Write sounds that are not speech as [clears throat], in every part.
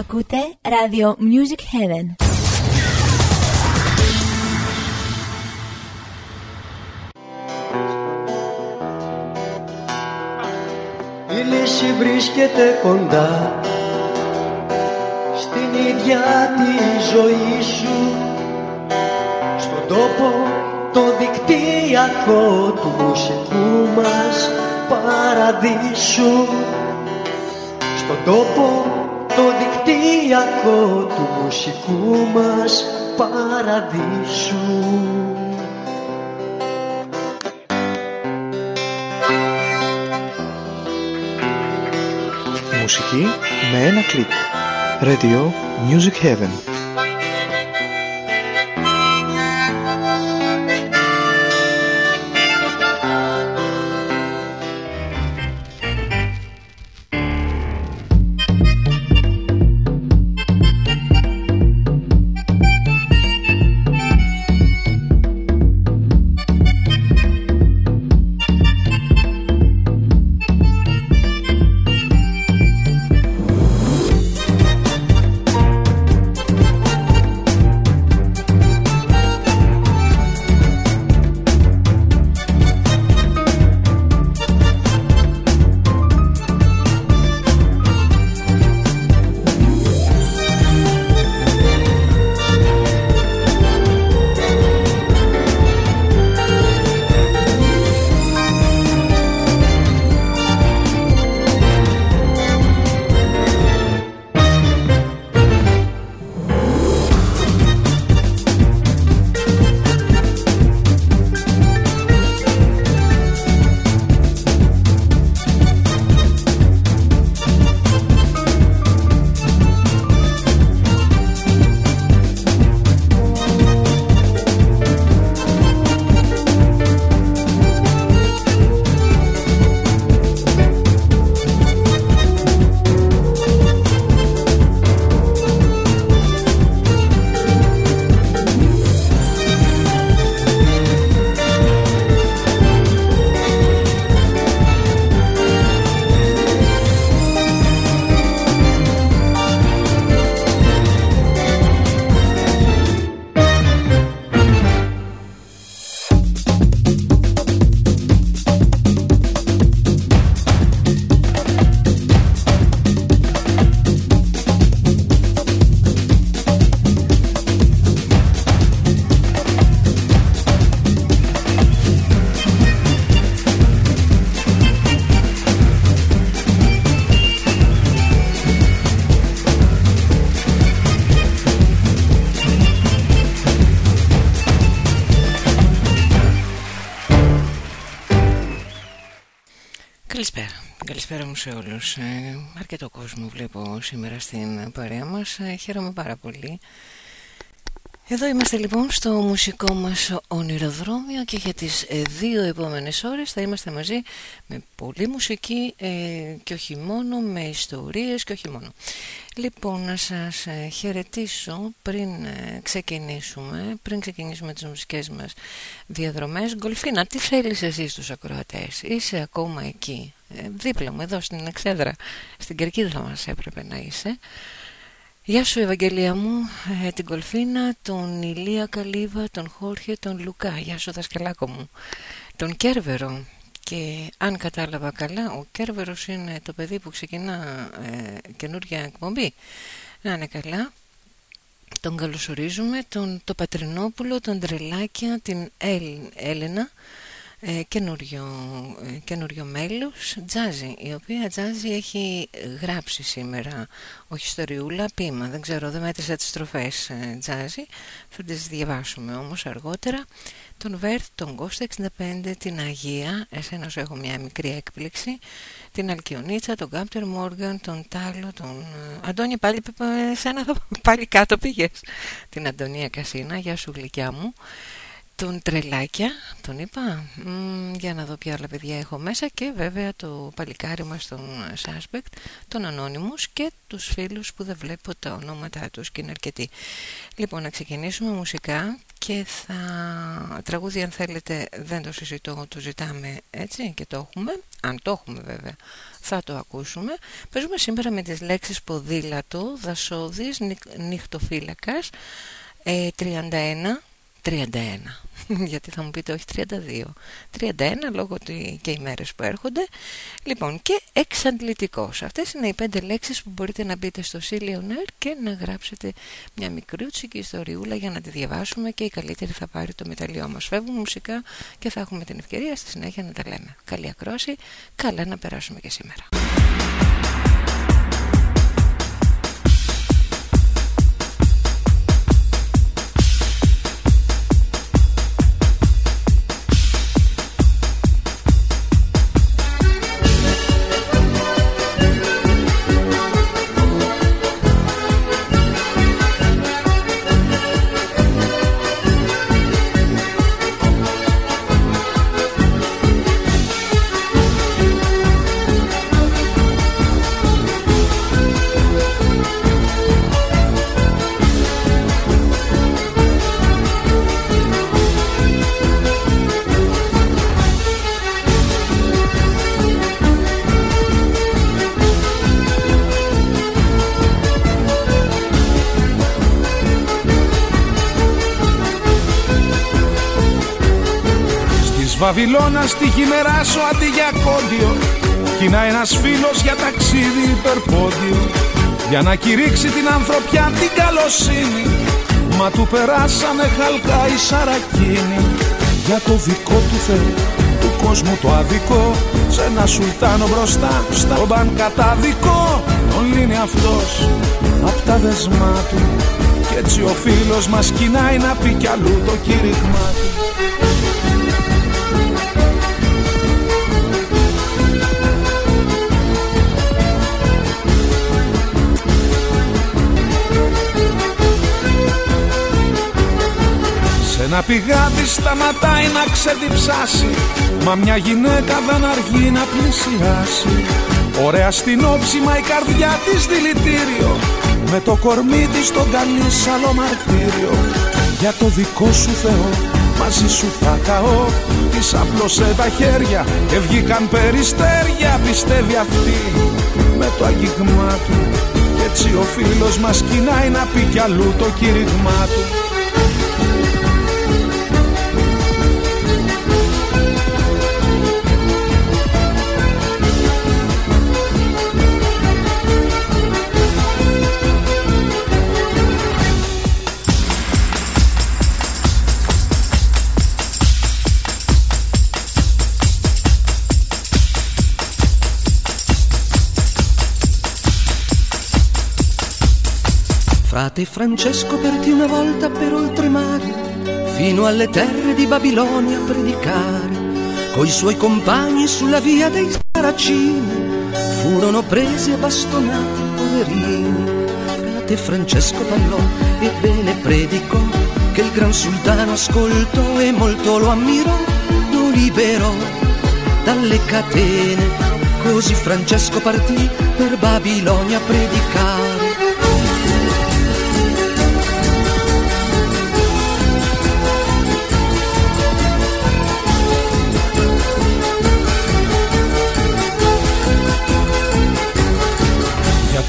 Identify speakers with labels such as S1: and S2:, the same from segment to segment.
S1: Ακούτε Radio Music Heaven.
S2: Η λύση βρίσκεται κοντά Στην ίδια τη ζωή σου Στον τόπο το δικτυακό του μουσικού μας παραδείσου Στον τόπο το δικτυακό του μουσικού μας παραδείσου
S3: Μουσική με ένα κλικ. Radio Music Heaven.
S4: Σε όλους. Ε, Αρκετό κόσμο βλέπω σήμερα στην παρέα μας. Ε, Χαίρομαι πάρα πολύ. Εδώ είμαστε λοιπόν στο μουσικό μας ονειροδρόμιο Και για τις ε, δύο επόμενες ώρες θα είμαστε μαζί Με πολύ μουσική ε, και όχι μόνο Με ιστορίες και όχι μόνο. Λοιπόν να σας ε, χαιρετήσω πριν ε, ξεκινήσουμε Πριν ξεκινήσουμε τις μουσικές μας διαδρομές. Γκολφίνα τι θέλεις εσύ στους ακροατές; Είσαι ακόμα εκεί; ε, δίπλα μου εδώ στην εξέδρα στην κερκίδα μας έπρεπε να είσαι. Γεια σου Ευαγγελία μου, ε, την Κολφίνα, τον Ηλία Καλύβα, τον Χόρχε, τον Λουκά. Γεια σου δασκαλάκο μου. Τον Κέρβερο. Και αν κατάλαβα καλά ο Κέρβερος είναι το παιδί που ξεκινά ε, καινούργια εκπομπή. Να είναι καλά. Τον καλωσορίζουμε, τον, το Πατρινόπουλο, τον Τρελάκια, την Έλενα ε, καινούριο, ε, καινούριο μέλος Τζάζι η οποία Τζάζι έχει γράψει σήμερα. Όχι ιστοριούλα, πείμα. Δεν ξέρω δεν μέτρησα τις στροφές ε, Τζάζι. Θα τις διαβάσουμε όμως αργότερα. Τον Βέρτ, τον Κώστα 65 την Αγία εσένα σου έχω μια μικρή έκπληξη. Την Αλκιονίτσα, τον Κάπτερ Μόργαν τον Τάλο, τον ε, Αντώνη πάλι, σένα πάλι κάτω πήγες. Την Αντωνία Κασίνα, γεια σου γλυκιά μου τον Τρελάκια, τον είπα, για να δω ποια άλλα παιδιά έχω μέσα και βέβαια το παλικάρι μας τον Suspect, τον Anonymous και τους φίλους που δεν βλέπω τα ονόματά τους και είναι αρκετοί. Λοιπόν, να ξεκινήσουμε μουσικά και θα τραγούδι αν θέλετε δεν το συζητώ το ζητάμε έτσι και το έχουμε. Αν το έχουμε βέβαια θα το ακούσουμε. Παίζουμε σήμερα με τις λέξεις ποδήλατο δασόδης, νυχτοφύλακας ε, 31 31 [laughs] γιατί θα μου πείτε όχι 32 31 λόγω ότι και οι μέρες που έρχονται. Λοιπόν και εξαντλητικός. Αυτές είναι οι πέντε λέξεις που μπορείτε να μπείτε στο Silionair και να γράψετε μια μικρούτσικη ιστοριούλα για να τη διαβάσουμε και η καλύτερη θα πάρει το μεταλλιό μας. Φεύγουν μουσικά και θα έχουμε την ευκαιρία στη συνέχεια να τα λέμε. Καλή ακρόση, καλά να περάσουμε και σήμερα
S5: Βαβυλώνας στη χειμερά σου αντί για κόντιο. Κοινά ένας φίλος για ταξίδι υπερπόντιο. Για να κηρύξει την ανθρωπιά την καλοσύνη. Μα του περάσανε χαλκά η σαρακίνη. Για το δικό του Θεό του κόσμου το αδικό. Σε ένα σουλτάνο μπροστά στο μπαν καταδικό. Τον λύνει αυτός απ' τα δεσμά του. Κι έτσι ο φίλος μας κοινάει να πει κι αλλού το κήρυγμά του Ένα πηγάδι σταματάει να ξεδιψάσει Μα μια γυναίκα δεν αργεί να πλησιάσει. Ωραία στην όψιμα η καρδιά της δηλητήριο Με το κορμί της τον καλεί άλλο μαρτύριο. Για το δικό σου Θεό μαζί σου θα καώ Της απλώσε τα χέρια και βγήκαν περιστέρια Πιστεύει αυτή. Με το αγγίγμα του Κι έτσι ο φίλος μας κοινάει να πει κι αλλού το κήρυγμά του
S6: Frate Francesco partì una volta per oltremare, fino alle terre di Babilonia a predicare. Coi suoi compagni sulla via dei Saracini furono presi e bastonati poverini. Frate Francesco parlò e bene predicò, che il gran sultano ascoltò e molto lo ammirò, lo liberò dalle catene. Così Francesco partì per Babilonia a predicare.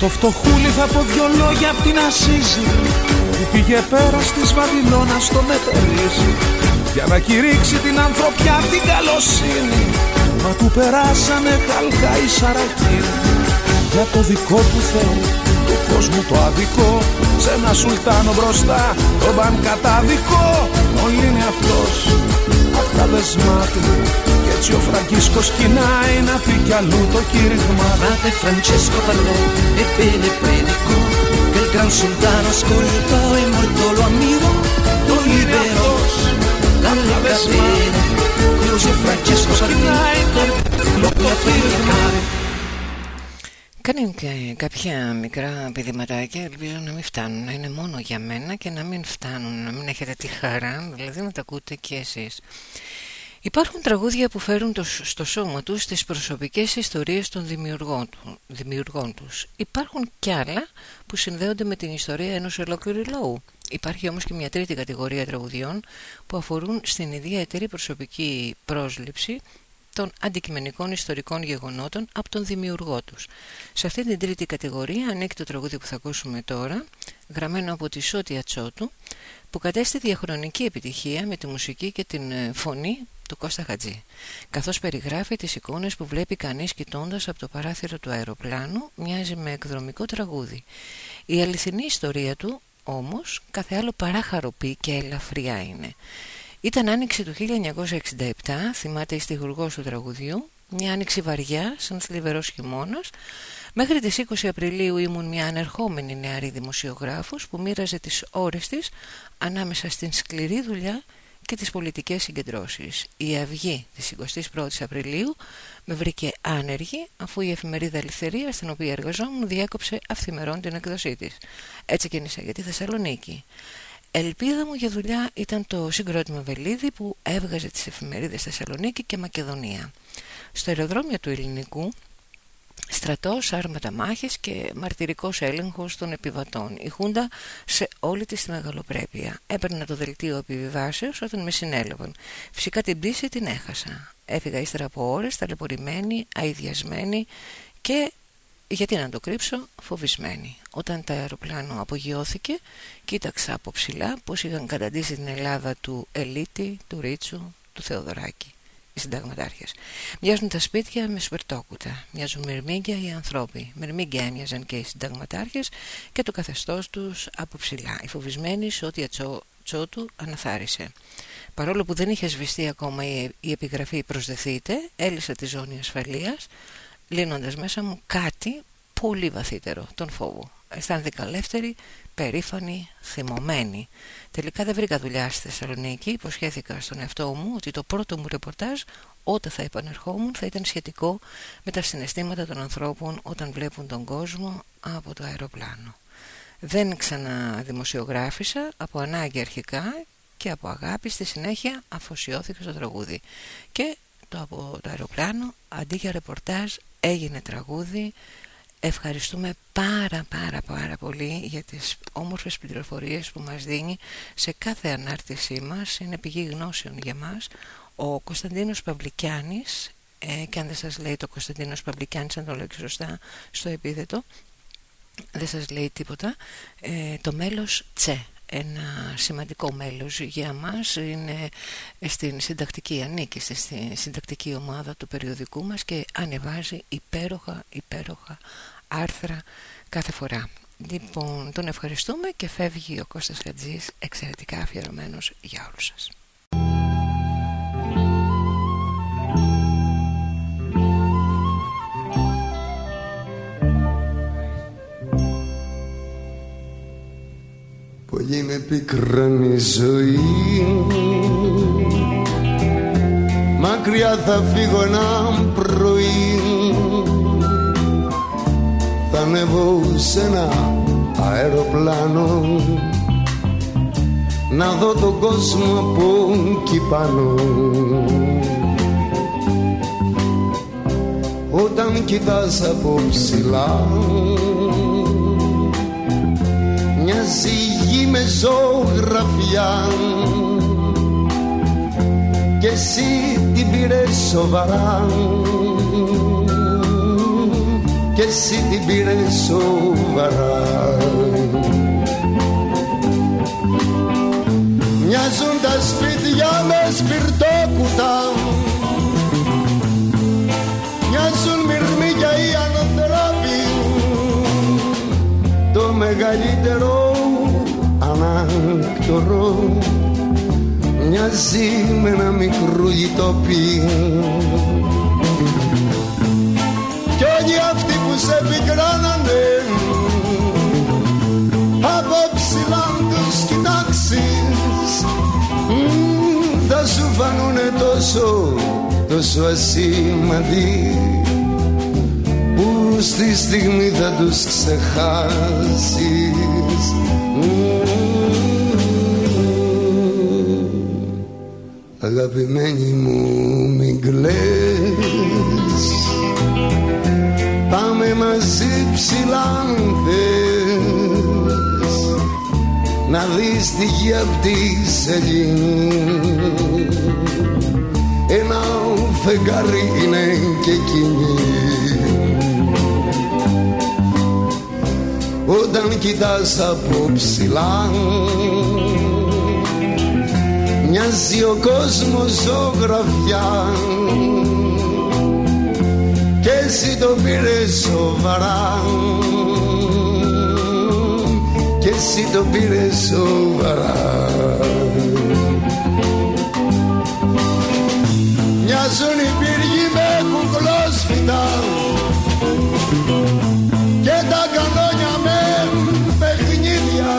S5: Το φτωχούλι θα πω δυο λόγια απ' την Ασίζη Που πήγε πέρα στις Βαβυλώνας στο μετερίζει. Για να κηρύξει την ανθρωπιά την καλοσύνη Μα του περάσανε χαλκά οι σαρακίνοι Για το δικό του Θεό του κόσμου το αδικό Σε ένα σουλτάνο μπροστά τον παν καταδικό. Όλοι είναι αυτός απ' τα δεσμά του έτσι ο Φραγκίσκος κοινάει να πει κι αλλού το κήρυγμα.
S6: Frate Francesco parlò e bene predicò Che il gran sultano ascoltò e molto lo ammirò Lo liberò dalle catene Così Francesco partì per lo predicare
S4: Κάνει και κάποια μικρά πηδηματάκια, ελπίζω να μην φτάνουν, να είναι μόνο για μένα και να μην φτάνουν, να μην έχετε τη χαρά, δηλαδή να τα ακούτε και εσείς. Υπάρχουν τραγούδια που φέρουν το, στο σώμα τους τις προσωπικές ιστορίες των δημιουργών, του, δημιουργών τους. Υπάρχουν κι άλλα που συνδέονται με την ιστορία ενός ολόκληρου λαού. Υπάρχει όμως και μια τρίτη κατηγορία τραγουδιών που αφορούν στην ιδιαίτερη προσωπική πρόσληψη των αντικειμενικών ιστορικών γεγονότων από τον δημιουργό τους. Σε αυτή την τρίτη κατηγορία ανήκει το τραγούδι που θα ακούσουμε τώρα, γραμμένο από τη Σότια Τσότου, που κατέστη διαχρονική επιτυχία με τη μουσική και την ε, φωνή του Κώστα Χατζή, καθώς περιγράφει τις εικόνες που βλέπει κανείς κοιτώντας από το παράθυρο του αεροπλάνου, μοιάζει με εκδρομικό τραγούδι. Η αληθινή ιστορία του, όμως, κάθε άλλο παρά χαροπή και ελαφριά είναι. Ήταν άνοιξη του 1967, θυμάται η στιγουργός του τραγουδιού, μια άνοιξη βαριά, σαν θλιβερός χειμώνας. Μέχρι τις 20 Απριλίου ήμουν μια ανερχόμενη νεαρή δημοσιογράφος που μοίραζε τις ώρες της ανάμεσα στην σκληρή δουλειά και τις πολιτικές συγκεντρώσεις. Η αυγή της 21ης Απριλίου με βρήκε άνεργη αφού η εφημερίδα Ελευθερία στην οποία εργαζόμουν διέκοψε αυθημερών την εκδοσή της. Έτσι κίνησα για τη Θεσσαλονίκη. Ελπίδα μου για δουλειά ήταν το συγκρότημα Βελίδη που έβγαζε τις εφημερίδες Θεσσαλονίκη και Μακεδονία. Στο αεροδρόμιο του Ελληνικού στρατός, άρματα μάχες και μαρτυρικός έλεγχος των επιβατών. Η Χούντα σε όλη της τη μεγαλοπρέπεια. Έπαιρνα το δελτίο επιβιβάσεως όταν με συνέλαβαν. Φυσικά την πτήση την έχασα. Έφυγα ύστερα από ώρες, ταλαιπωρημένη, αειδιασμένη και γιατί να το κρύψω, φοβισμένη. Όταν το αεροπλάνο απογειώθηκε, κοίταξα από ψηλά πως είχαν καταντήσει την Ελλάδα του Ελίτη, του Ρίτσου, του Θεοδωράκη οι συνταγματάρχες. Μοιάζουν τα σπίτια με σπερτόκουτα. Μοιάζουν μυρμήγκια οι ανθρώποι. Μυρμήγκια έμοιαζαν και οι συνταγματάρχες και το καθεστώς τους από ψηλά. Οι φοβισμένοι σε ό,τι ατσότου αναθάρισε. Παρόλο που δεν είχε σβηστεί ακόμα η επιγραφή προσδεθείτε, έλυσα τη ζώνη ασφαλείας, λύνοντας μέσα μου κάτι πολύ βαθύτερο, τον φόβο. Αισθάνθηκα ελεύθερη, περήφανη, θυμωμένη. Τελικά δεν βρήκα δουλειά στη Θεσσαλονίκη. Υποσχέθηκα στον εαυτό μου ότι το πρώτο μου ρεπορτάζ όταν θα επανερχόμουν θα ήταν σχετικό με τα συναισθήματα των ανθρώπων όταν βλέπουν τον κόσμο από το αεροπλάνο. Δεν ξαναδημοσιογράφησα από ανάγκη αρχικά και από αγάπη στη συνέχεια αφοσιώθηκα στο τραγούδι. Και το από το αεροπλάνο αντί για ρεπορτάζ έγινε τραγούδι Ευχαριστούμε πάρα πάρα πάρα πολύ για τις όμορφες πληροφορίες που μας δίνει σε κάθε ανάρτησή μας, είναι πηγή γνώσεων για μας. Ο Κωνσταντίνος Παυλικιάνης, ε, και αν δεν σας λέει το Κωνσταντίνος Παυλικιάνης, αν το λέω σωστά στο επίθετο, δεν σας λέει τίποτα, ε, το μέλος Τσε ένα σημαντικό μέλος για μας. Είναι στην συντακτική ανήκει στη συντακτική ομάδα του περιοδικού μας και ανεβάζει υπέροχα υπέροχα άρθρα κάθε φορά. Λοιπόν τον ευχαριστούμε και φεύγει ο Κώστας Χατζής εξαιρετικά αφιερωμένος για όλους σας
S7: Πολύ με πικράνει η ζωή. Μακριά θα φύγω ένα πρωί. Θα ανέβω σε ένα αεροπλάνο. Να δω τον κόσμο από εκεί πάνω. Όταν κοιτάς από ψηλά Μοιάζει με ζωγραφιά. Και εσύ την πήρες σοβαρά. Και εσύ την πήρες σοβαρά. Μοιάζουν τα σπίτια με σπιρτόκουτα. Μοιάζουν μυρμήκια οι ανθρώποι το μεγαλύτερο ανάκτορο μοιάζει με ένα μικρό γητόπι κι όλοι αυτοί που σε πικράνανε από ψηλά τους κοιτάξεις. Θα σου φανούνε τόσο, τόσο ασήμαντοι που στη στιγμή θα τους ξεχάσεις Αγαπημένη μου μην κλαις. Πάμε μαζί ψηλά Να δεις τι γη απ' τη σελήνη Ένα φεγγάρι είναι και εκείνη. Όταν κοιτάς από ψηλά Μοιάζει ο κόσμος ζωγραφιά. Και εσύ το πήρες σοβαρά. Και εσύ το πήρες σοβαρά. Μοιάζουν οι πύργοι με κουκλόσφυτα Και τα κανόνια με παιχνίδια.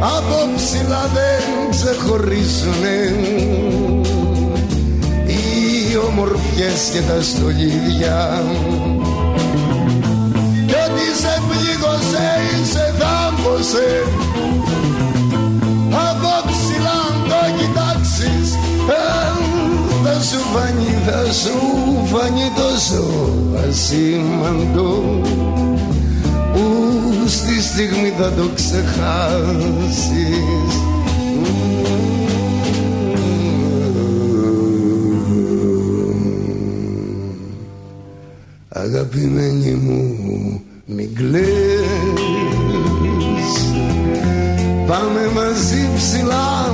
S7: Από ψηλά δεν ξεχωρίζουνε οι ομορφιές και τα στολίδια. Κι ό,τι σε πλήγωσε ή σε δάμπωσε από ψηλά το κοιτάξεις ε, θα σου φανεί, θα σου φανεί τόσο ασήμαντο που στη στιγμή θα το ξεχάσεις Αγαπημένη μου μην κλαις. Πάμε μαζί ψηλά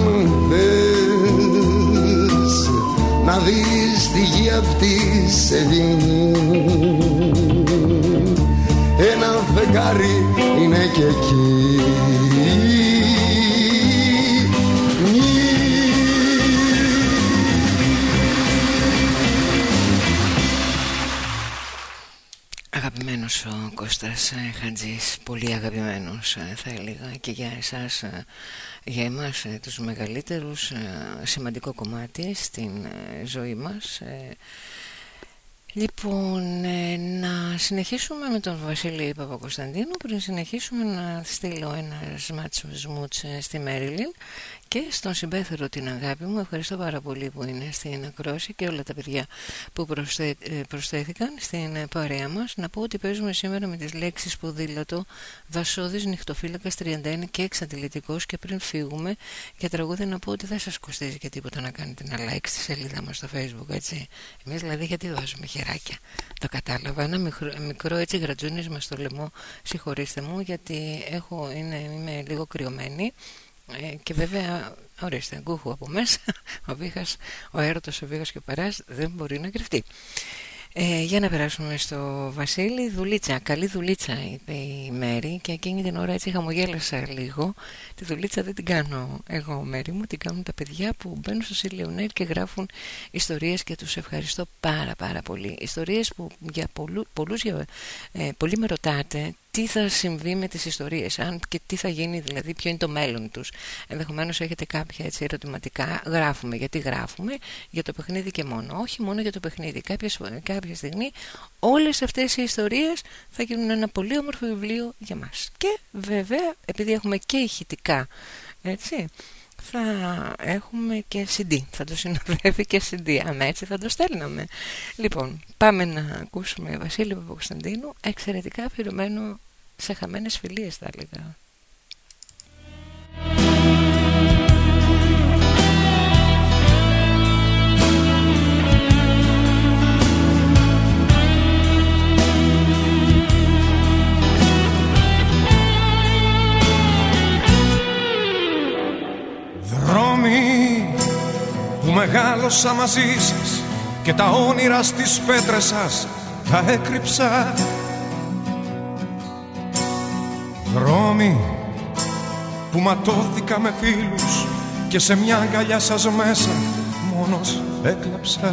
S7: θες. Να δεις τη γη απ' τη σελήνη Ένα φεγγάρι είναι και εκεί
S4: Κώστας ε, Χαντζής, πολύ αγαπημένος ε, θα έλεγα και για εσάς, ε, για εμάς τους μεγαλύτερους, σημαντικό κομμάτι στην ζωή μας. Λοιπόν, να συνεχίσουμε με τον Βασίλη Παπακοσταντίνου πριν συνεχίσουμε να στείλω ένας σμάτσο σμούτς στη Μέριλιν και στον συμπέθερο την αγάπη μου ευχαριστώ πάρα πολύ που είναι στην ακρόση και όλα τα παιδιά που προσθέ, ε, προσθέθηκαν στην παρέα μας. Να πω ότι παίζουμε σήμερα με τις λέξεις ποδήλατο βασόδης, νυχτοφύλακας 31 και εξαντλητικός και πριν φύγουμε για τραγούδι να πω ότι δεν σας κοστίζει και τίποτα να κάνετε ένα like στη σελίδα μας στο facebook έτσι. Εμείς δηλαδή γιατί βάζουμε χεράκια. Το κατάλαβα. Ένα μικρό, μικρό έτσι γρατζούνισμα στο λαιμό. Συγχωρήστε μου γιατί έχω, είναι, είμαι λίγο κρυωμένη ε, και βέβαια, ορίστε, γκούχου από μέσα, [laughs] ο βήχας, ο έρωτος, ο βήχας και ο παράς δεν μπορεί να κρυφτεί. Ε, για να περάσουμε στο Βασίλη Δουλίτσα, καλή δουλίτσα είπε η Μέρη και εκείνη την ώρα έτσι χαμογέλασα λίγο τη δουλίτσα δεν την κάνω εγώ Μέρη μου την κάνουν τα παιδιά που μπαίνουν στο Σιλιονέρ και γράφουν ιστορίες και τους ευχαριστώ πάρα πάρα πολύ ιστορίες που για πολλού, πολλούς για, ε, πολλοί με ρωτάτε τι θα συμβεί με τις ιστορίες αν και τι θα γίνει δηλαδή ποιο είναι το μέλλον τους. Ενδεχομένως έχετε κάποια έτσι ερωτηματικά γράφουμε. Γιατί γράφουμε; Για το παιχνίδι και μόνο. Όχι μόνο για το παιχνίδι. Κάποια, κάποια στιγμή όλες αυτές οι ιστορίες θα γίνουν ένα πολύ όμορφο βιβλίο για μας. Και βέβαια επειδή έχουμε και ηχητικά έτσι θα έχουμε και CD. Θα το συνοδεύει και CD. Αν έτσι θα το στέλναμε. Λοιπόν, πάμε να ακούσουμε Βασίλη Παπακοσταντίνου, εξαιρετικά αφιερωμένο σε χαμένες φιλίες θα έλεγα.
S8: Δρόμοι που μεγάλωσα μαζί σας και τα όνειρα στις πέτρες σας τα έκρυψα. Δρόμοι που ματώθηκα με φίλους και σε μια αγκαλιά σας μέσα μόνος έκλαψα.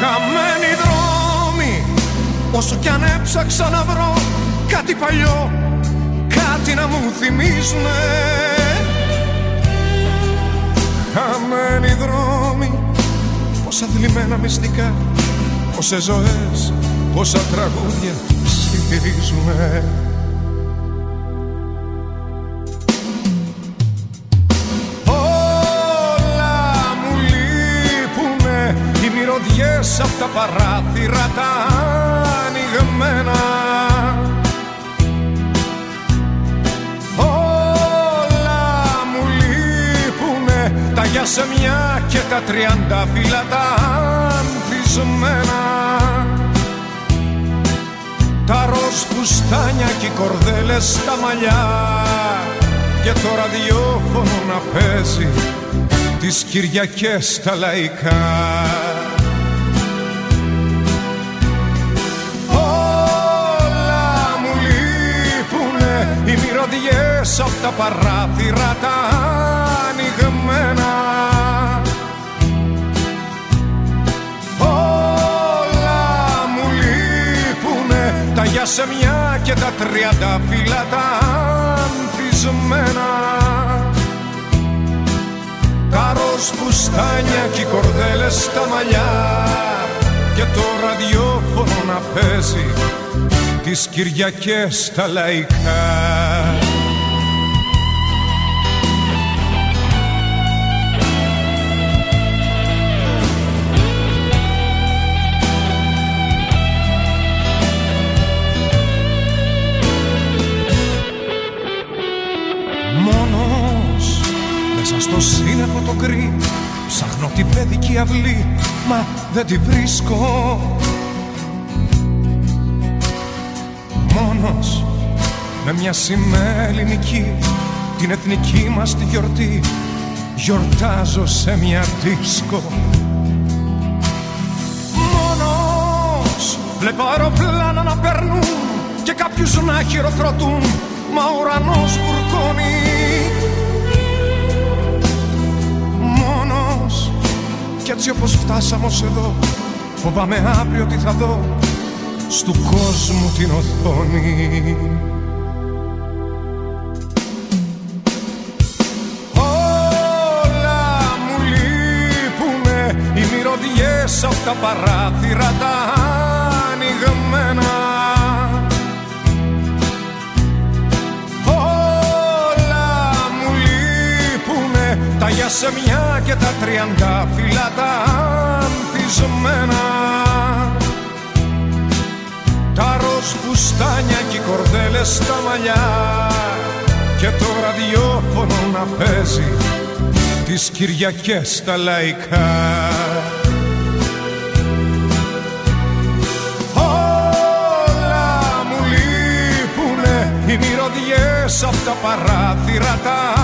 S8: Χαμένοι δρόμοι όσο κι αν έψαξα να βρω κάτι παλιό κάτι να μου θυμίζουνε χαμένοι δρόμοι Πόσα θλιμμένα μυστικά Πόσες ζωές, πόσα τραγούδια ψηφίζουμε Όλα μου λείπουνε Οι μυρωδιές από τα παράθυρα τα ανοιγμένα λείπουνε τα γιασεμιά και τα τριάντα φύλλα τα ανθισμένα. Τα ροζ φουστάνια και οι κορδέλες στα μαλλιά. Και το ραδιόφωνο να παίζει τις Κυριακές στα λαϊκά. Όλα μου λείπουνε οι μυρωδιές απ' τα παράθυρα τα λείπουνε τα γιασεμιά και τα τριάντα φύλλα τα ανθισμένα. Τα ροζ φουστάνια και οι κορδέλες στα μαλλιά και το ραδιόφωνο να παίζει τις Κυριακές στα λαϊκά στο σύννεφο το γκρι Ψάχνω την παιδική αυλή Μα δεν τη βρίσκω. Μόνος με μια σημαία ελληνική Την εθνική μας τη γιορτή Γιορτάζω σε μια δίσκο. Μόνος βλέπω αεροπλάνα να περνούν Και κάποιους να χειροκροτούν Μα ο ουρανός βουρκώνει κι έτσι όπως φτάσαμε ως εδώ Φοβάμαι αύριο τι θα δω Στου κόσμου την οθόνη. Όλα μου λείπουνε Οι μυρωδιές απ' τα παράθυρα τα ανοιγμένα λείπουνε τα γιασεμιά και τα τριάντα φύλλα τα ανθισμένα τα ροζ φουστάνια και οι κορδέλες στα μαλλιά. Και το ραδιόφωνο να παίζει τις Κυριακές στα λαϊκά. Όλα μου λείπουνε οι μυρωδιές απ' τα παράθυρα τα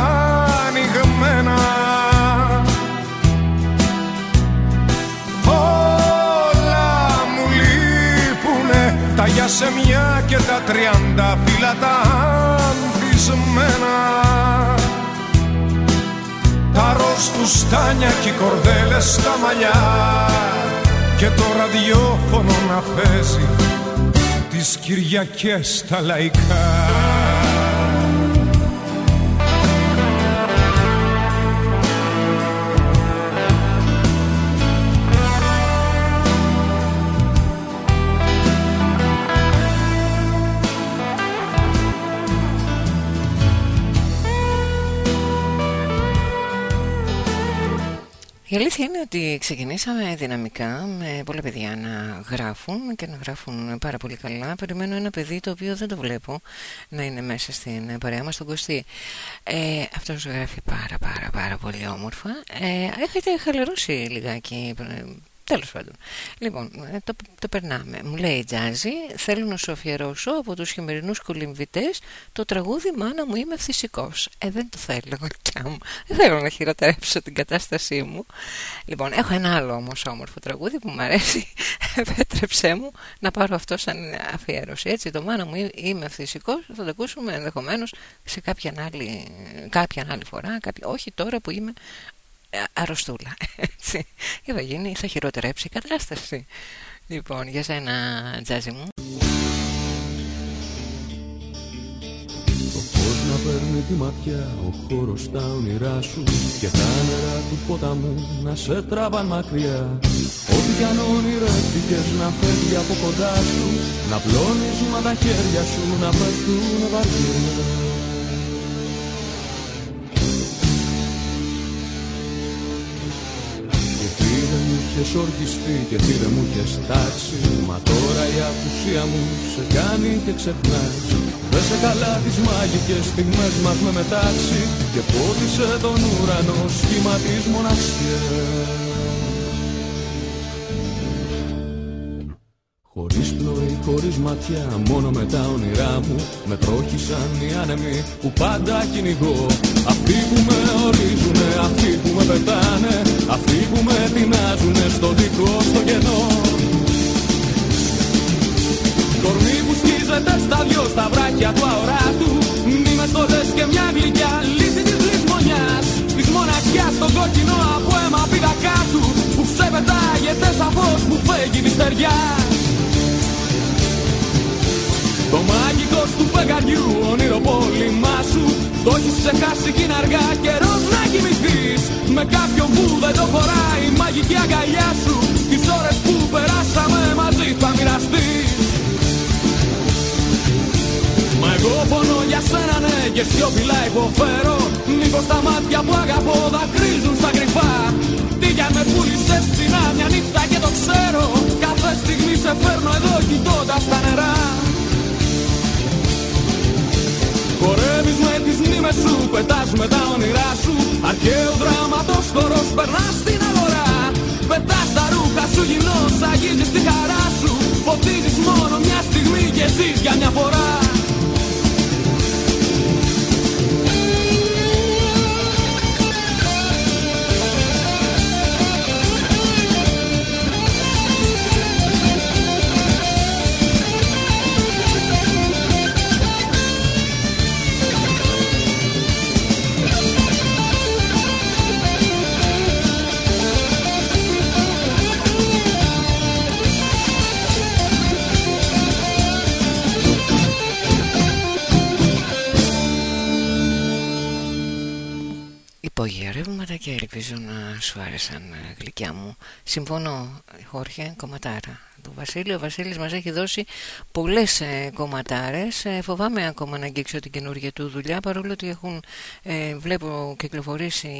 S8: λείπουνε τα γιασεμιά και τα τριάντα φύλλα τα ανθισμένα. Τα ροζ φουστάνια και οι κορδέλες στα μαλλιά. Και το ραδιόφωνο να παίζει τις Κυριακές στα λαϊκά
S4: Η αλήθεια είναι ότι ξεκινήσαμε δυναμικά με πολλά παιδιά να γράφουν και να γράφουν πάρα πολύ καλά. Περιμένω ένα παιδί το οποίο δεν το βλέπω να είναι μέσα στην παρέα μας, τον Κωστή. Ε, αυτός γράφει πάρα πάρα πάρα πολύ όμορφα. Ε, έχετε χαλαρώσει λιγάκι Τέλος πάντων. Λοιπόν, ε, το, το περνάμε. Μου λέει Τζάζι, θέλω να σου αφιερώσω από τους χειμερινούς κολυμβητές το τραγούδι «Μάνα μου είμαι φυσικός». Ε, δεν το θέλω, μου. Δεν θέλω να χειροτερέψω την κατάστασή μου. Λοιπόν, έχω ένα άλλο όμως όμορφο τραγούδι που μου αρέσει. [laughs] Επέτρεψέ μου να πάρω αυτό σαν αφιέρωση. Έτσι, το «Μάνα μου είμαι φυσικός» θα το ακούσουμε ενδεχομένως σε κάποια άλλη, κάποια άλλη φορά. Κάποια... Όχι τώρα που είμαι αρρωστούλα. [laughs] Έτσι. Και θα γίνει, θα χειροτερέψει η κατάσταση. Λοιπόν, για σένα, τζάζι μου.
S9: Το φως να παίρνει τη ματιά, ο χώρος στα όνειρά σου και τα νερά του ποταμού να σε τραβάν μακριά. Ό,τι κι αν όνειρευτηκες να φεύγει από κοντά σου, να πλώνεις μα τα χέρια σου να πέφτουν βαριά. Είχες ορκιστεί και τι δεν μου είχες τάξει Μα τώρα η απουσία μου σε κάνει και ξεχνάς. Δέσε καλά τις μάγικες στιγμές μας με μετάξει Και φώτισε τον ουρανό σχήμα της μοναξιάς Χωρίς πνοή, χωρίς ματιά, μόνο με τα όνειρά μου. Με τρόχισαν οι άνεμοι που πάντα κυνηγώ. Αυτοί που με ορίζουνε, αυτοί που με πετάνε Αυτοί που με τεινάζουνε στο δικό, στο κενό. Κορμί που σκίζεται στα δυο στα βράχια του αοράτου. Μη με στολές και μια γλυκιά λύση της λησμονιάς Της μοναξιάς στο κόκκινο από αίμα πίδακά του. Που σε πετάγεται σαν φως που φέγγει τη στεριά το μάγικος του φεγγαριού όνειρο πόλημά σου. Το έχεις ξεχάσει κι είναι αργά καιρός να κοιμηθείς. Με κάποιον που δεν το χωράει η μαγική αγκαλιά σου. Τις ώρες που περάσαμε μαζί θα μοιραστείς. Μα εγώ πονώ για σένα ναι και σιωπηλά υποφέρω. Μήπως τα μάτια που αγαπώ δακρύζουν στα κρυφά. Τι για με πούλησες ψηνά μια νύχτα και το ξέρω. Κάθε στιγμή σε φέρνω εδώ κοιτώντας τα νερά Χορεύεις με τις μνήμες σου, πετάς με τα όνειρά σου. Αρχαίο δράματος χορός περνάς στην αγορά. Πετάς τα ρούχα σου γυμνός, αγγίζεις τη χαρά σου. Φωτίζεις μόνο μια στιγμή και ζεις για μια φορά
S4: ελπίζω να σου άρεσαν ε, γλυκιά μου. Συμφωνώ Χόρχε κομματάρα του Βασίλη Ο Βασίλης μας έχει δώσει πολλές ε, κομματάρες. Ε, Φοβάμαι ακόμα να αγγίξω την καινούργια του δουλειά Παρόλο ότι έχουν ε, βλέπω κυκλοφορήσει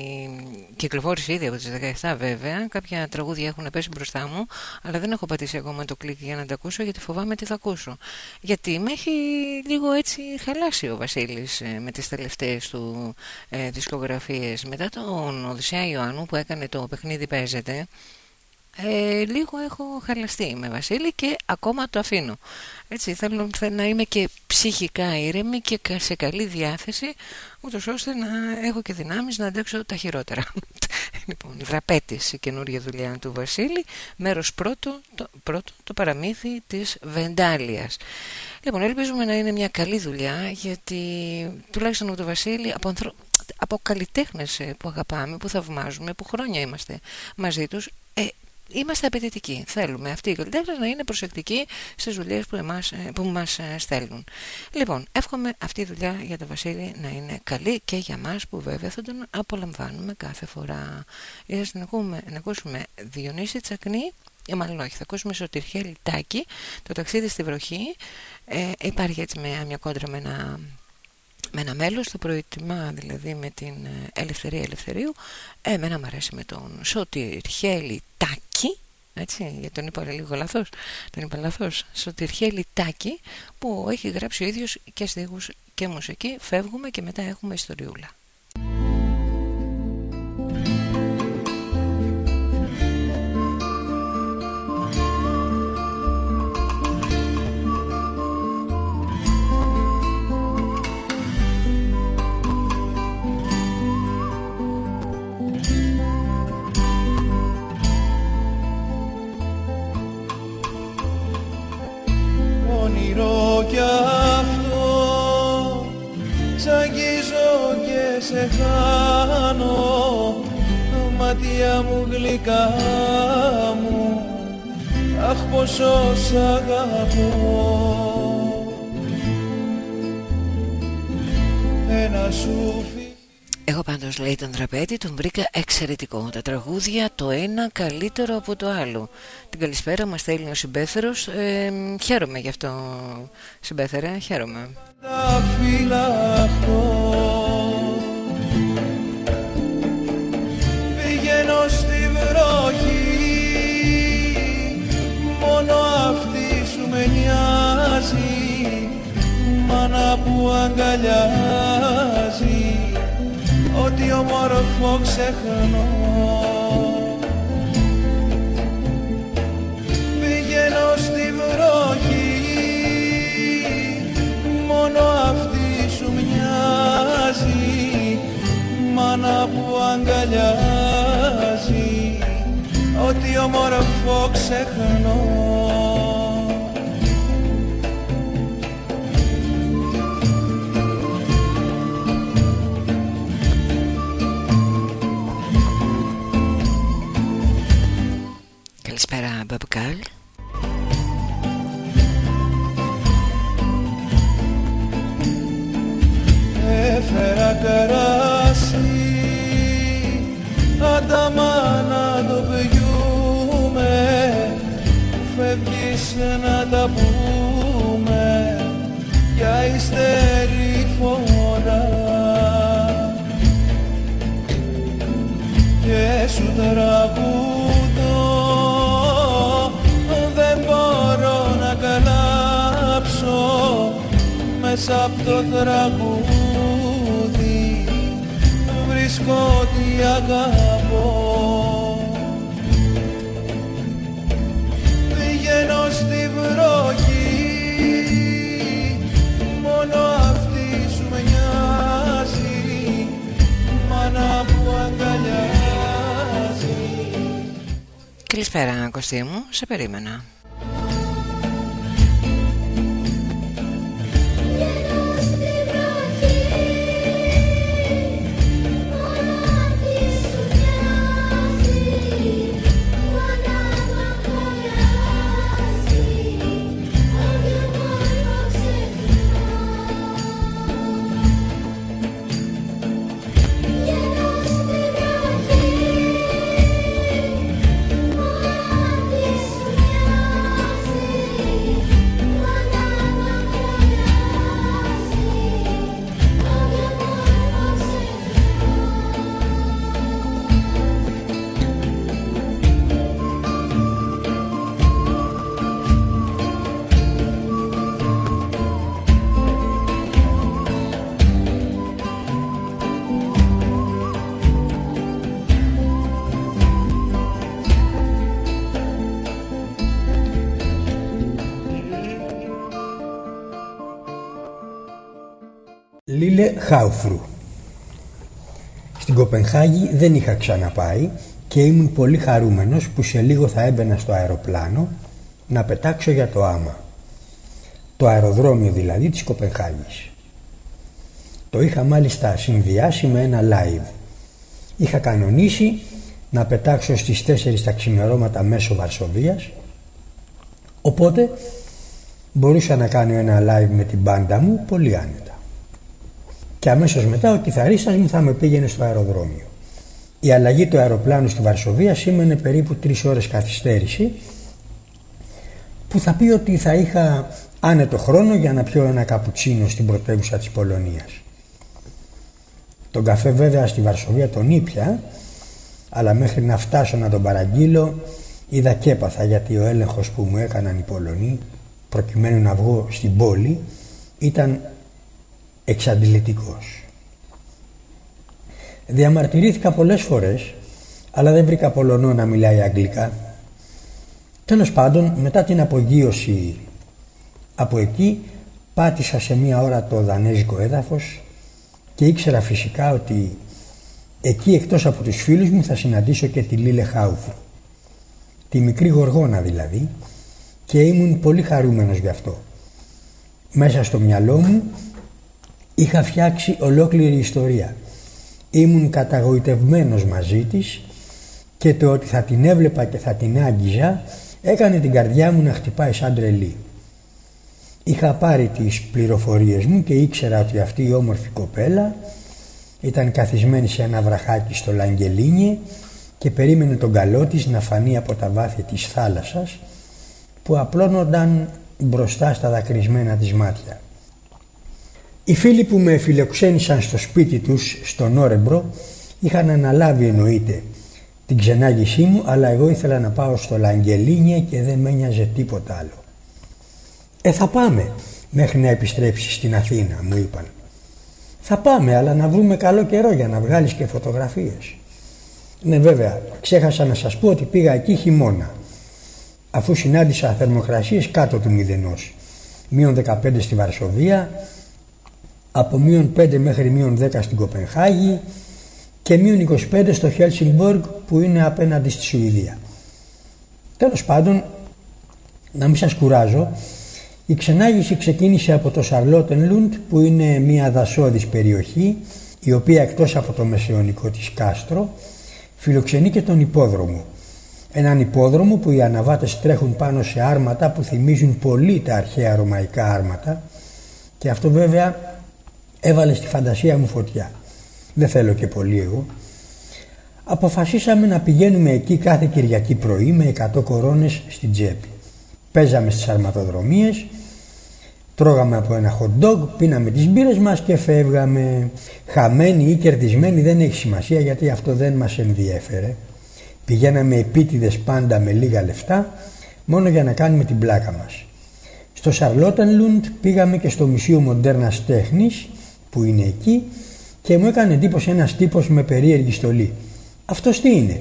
S4: Κυκλοφόρησε ήδη από τις 17 βέβαια. Κάποια τραγούδια έχουν πέσει μπροστά μου Αλλά δεν έχω πατήσει ακόμα το κλικ για να τα ακούσω Γιατί φοβάμαι τι θα ακούσω. Γιατί με έχει λίγο έτσι χαλάσει ο Βασίλης ε, Με τις τελευταίες του ε, δισκογραφίες. Μετά τον Οδυσσέα Ιωάννου που έκανε το παιχνίδι παίζεται ε, λίγο έχω χαλαστεί με Βασίλη και ακόμα το αφήνω. Έτσι θέλω, θέλω να είμαι και ψυχικά ήρεμη και σε καλή διάθεση ούτως ώστε να έχω και δυνάμεις να αντέξω τα χειρότερα. [laughs] λοιπόν, δραπέτης η καινούργια δουλειά του Βασίλη, μέρος πρώτο το, πρώτο, το παραμύθι της Βεντάλιας. Λοιπόν, ελπίζουμε να είναι μια καλή δουλειά γιατί τουλάχιστον ο το Βασίλη από, ανθρω... από καλλιτέχνες ε, που αγαπάμε, που θαυμάζουμε, που χρόνια είμαστε μαζί τους, ε, είμαστε απαιτητικοί. Θέλουμε αυτοί οι καλλιτέχνε να είναι προσεκτικοί στις δουλειές που, εμάς, ε, που μας ε, στέλνουν. Λοιπόν, εύχομαι αυτή η δουλειά για τον Βασίλη να είναι καλή και για μας που βέβαια θα τον απολαμβάνουμε κάθε φορά. Ήρθε να, να ακούσουμε Διονύση Τσακνή ή μάλλον όχι, θα ακούσουμε Σωτηρχέ Λιτάκη, το ταξίδι στη βροχή. Ε, υπάρχει έτσι μια κόντρα με ένα με ένα μέλος, το προετοιμά δηλαδή με την ε, Ελευθερία Ελευθερίου. Εμένα μου αρέσει με τον Σωτηρχέλη Τάκη, έτσι, γιατί τον είπα λίγο λάθος, τον είπα λάθος, Σωτηρχέλη Τάκη, που έχει γράψει ο ίδιος και στίχους και μουσική. Φεύγουμε και μετά έχουμε ιστοριούλα.
S10: Όνειρο κι αυτό. Σ' και σε χάνω. Μάτια μου γλυκά μου. Αχ πόσο σ' αγαπώ. Ένα σου
S4: εγώ πάντως λέει τον τραπέτη τον βρήκα εξαιρετικό. Τα τραγούδια το ένα καλύτερο από το άλλο. Την καλησπέρα μας θέλει ο Συμπέθερος. Ε, Χαίρομαι γι' αυτό Συμπέθερα, χαίρομαι. Τα φυλαχώ
S10: Πηγαίνω στη βροχή Μόνο αυτή σου με νοιάζει.
S11: Μάνα που αγκαλιάζει. Ό,τι όμορφο ξεχνώ. Πηγαίνω στη βροχή Μόνο αυτή σου μοιάζει Μάνα που αγκαλιάζει. Ό,τι όμορφο ξεχνώ
S4: Μπαμπκάλ.
S11: Έφερα καράσι ανταμά να το πιούμε φεύγεις να τα πούμε για υστερή φορά και σου τραγούδι το τραγούδι βρίσκω τι αγαπώ. Πηγαίνω στη βροχή μόνο αυτή σου με νοιάζει μάνα που αγκαλιάζει.
S4: Καλησπέρα Κωστή μου, σε περίμενα
S12: Χάουφρου. Στην Κοπενχάγη δεν είχα ξαναπάει και ήμουν πολύ χαρούμενος που σε λίγο θα έμπαινα στο αεροπλάνο να πετάξω για το άμα. Το αεροδρόμιο δηλαδή της Κοπενχάγης. Το είχα μάλιστα συνδυάσει με ένα live. Είχα κανονίσει να πετάξω στις 4 τα ξημερώματα μέσω Βαρσοβίας οπότε μπορούσα να κάνω ένα live με την μπάντα μου πολύ άνετα και αμέσως μετά ο κιθαρίστας μου θα με πήγαινε στο αεροδρόμιο. Η αλλαγή του αεροπλάνου στη Βαρσοβία σήμαινε περίπου τρεις ώρες καθυστέρηση που θα πει ότι θα είχα άνετο χρόνο για να πιω ένα καπουτσίνο στην πρωτεύουσα της Πολωνίας. Τον καφέ βέβαια στη Βαρσοβία τον ήπια αλλά μέχρι να φτάσω να τον παραγγείλω είδα και έπαθα γιατί ο έλεγχος που μου έκαναν οι Πολωνοί προκειμένου να βγω στην πόλη ήταν εξαντλητικός. Διαμαρτυρήθηκα πολλές φορές, αλλά δεν βρήκα Πολωνό να μιλάει αγγλικά. Τέλος πάντων, μετά την απογείωση από εκεί, πάτησα σε μία ώρα το δανέζικο έδαφος και ήξερα φυσικά ότι εκεί εκτός από τους φίλους μου θα συναντήσω και τη Λίλε Χάουφου. Τη μικρή γοργόνα δηλαδή και ήμουν πολύ χαρούμενος γι' αυτό. Μέσα στο μυαλό μου Είχα φτιάξει ολόκληρη ιστορία. Ήμουν καταγοητευμένος μαζί της και το ότι θα την έβλεπα και θα την άγγιζα έκανε την καρδιά μου να χτυπάει σαν τρελή. Είχα πάρει τις πληροφορίες μου και ήξερα ότι αυτή η όμορφη κοπέλα ήταν καθισμένη σε ένα βραχάκι στο Λαγγελίνιε και περίμενε τον καλό της να φανεί από τα βάθη της θάλασσας που απλώνονταν μπροστά στα δακρυσμένα της μάτια. Οι φίλοι που με φιλοξένησαν στο σπίτι τους, στον Όρεμπρο, είχαν αναλάβει εννοείται την ξενάγησή μου, αλλά εγώ ήθελα να πάω στο Λαγγελίνια και δεν με ένοιαζε τίποτα άλλο. «Ε, θα πάμε, μέχρι να επιστρέψεις στην Αθήνα», μου είπαν. Θα πάμε, αλλά να βρούμε καλό καιρό για να βγάλεις και φωτογραφίες. Ναι βέβαια, ξέχασα να σας πω ότι πήγα εκεί χειμώνα, αφού συνάντησα θερμοκρασίες κάτω του μηδενός. Μείον 15 στη Βαρσοβία, από μείον 5 μέχρι μείον 10 στην Κοπενχάγη και μείον 25 στο Χέλσινγκμποργκ που είναι απέναντι στη Σουηδία. Τέλος πάντων, να μην σας κουράζω, η ξενάγηση ξεκίνησε από το Σαρλότενλουντ που είναι μια δασόδης περιοχή η οποία εκτός από το μεσαιωνικό της κάστρο φιλοξενεί και τον υπόδρομο. Έναν υπόδρομο που οι αναβάτες τρέχουν πάνω σε άρματα που θυμίζουν πολύ τα αρχαία ρωμαϊκά άρματα και αυτό βέβαια έβαλε στη φαντασία μου φωτιά. Δεν θέλω και πολύ εγώ. Αποφασίσαμε να πηγαίνουμε εκεί κάθε Κυριακή πρωί με 100 κορώνες στην τσέπη. Παίζαμε στις αρματοδρομίες, τρώγαμε από ένα hot dog, πίναμε τις μπύρες μας και φεύγαμε. Χαμένοι ή κερδισμένοι δεν έχει σημασία γιατί αυτό δεν μας ενδιέφερε. Πηγαίναμε επίτηδες πάντα με λίγα λεφτά μόνο για να κάνουμε την πλάκα μας. Στο Σαρλότανλουντ πήγαμε και στο Μουσείο Μοντέρνας Τέχνης που είναι εκεί και μου έκανε εντύπωση ένας τύπος με περίεργη στολή. Αυτός τι είναι,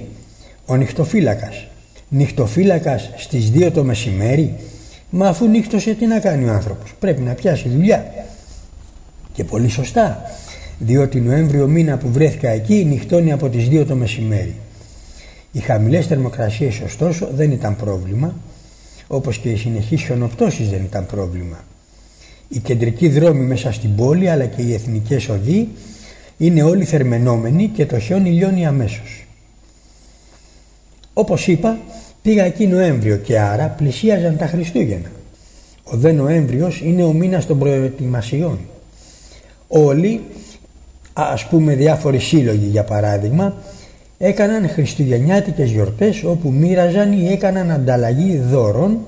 S12: ο νυχτοφύλακας. Νυχτοφύλακας στις 2 το μεσημέρι, μα αφού νύχτωσε τι να κάνει ο άνθρωπος, πρέπει να πιάσει δουλειά. Και πολύ σωστά, διότι Νοέμβριο μήνα που βρέθηκα εκεί νυχτώνει από τις 2 το μεσημέρι. Οι χαμηλές θερμοκρασίες ωστόσο δεν ήταν πρόβλημα, όπως και οι συνεχείς χιονοπτώσεις δεν ήταν πρόβλημα. Οι κεντρικοί δρόμοι μέσα στην πόλη αλλά και οι εθνικές οδοί είναι όλοι θερμενόμενοι και το χιόνι λιώνει αμέσως. Όπως είπα, πήγα εκεί Νοέμβριο και άρα πλησίαζαν τα Χριστούγεννα. Ο δε Νοέμβριος είναι ο μήνας των προετοιμασιών. Όλοι, ας πούμε διάφοροι σύλλογοι για παράδειγμα, έκαναν χριστουγεννιάτικες γιορτές όπου μοίραζαν ή έκαναν ανταλλαγή δώρων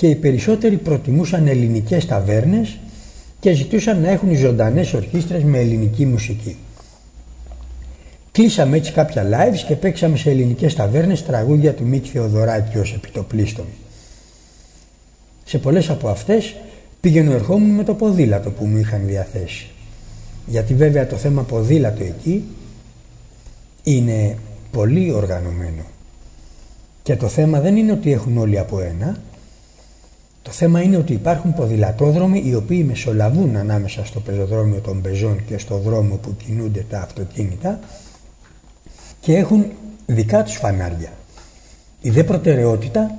S12: και οι περισσότεροι προτιμούσαν ελληνικές ταβέρνες και ζητούσαν να έχουν ζωντανές ορχήστρες με ελληνική μουσική. Κλείσαμε έτσι κάποια lives και παίξαμε σε ελληνικές ταβέρνες τραγούδια του Μίκη Θεοδωράκη ως επιτοπλίστων. Σε πολλές από αυτές πήγαινε ερχόμουν με το ποδήλατο που μου είχαν διαθέσει. Γιατί βέβαια το θέμα ποδήλατο εκεί είναι πολύ οργανωμένο. Και το θέμα δεν είναι ότι έχουν όλοι από ένα, το θέμα είναι ότι υπάρχουν ποδηλατόδρομοι οι οποίοι μεσολαβούν ανάμεσα στο πεζοδρόμιο των πεζών και στο δρόμο που κινούνται τα αυτοκίνητα και έχουν δικά τους φανάρια. Η δε προτεραιότητα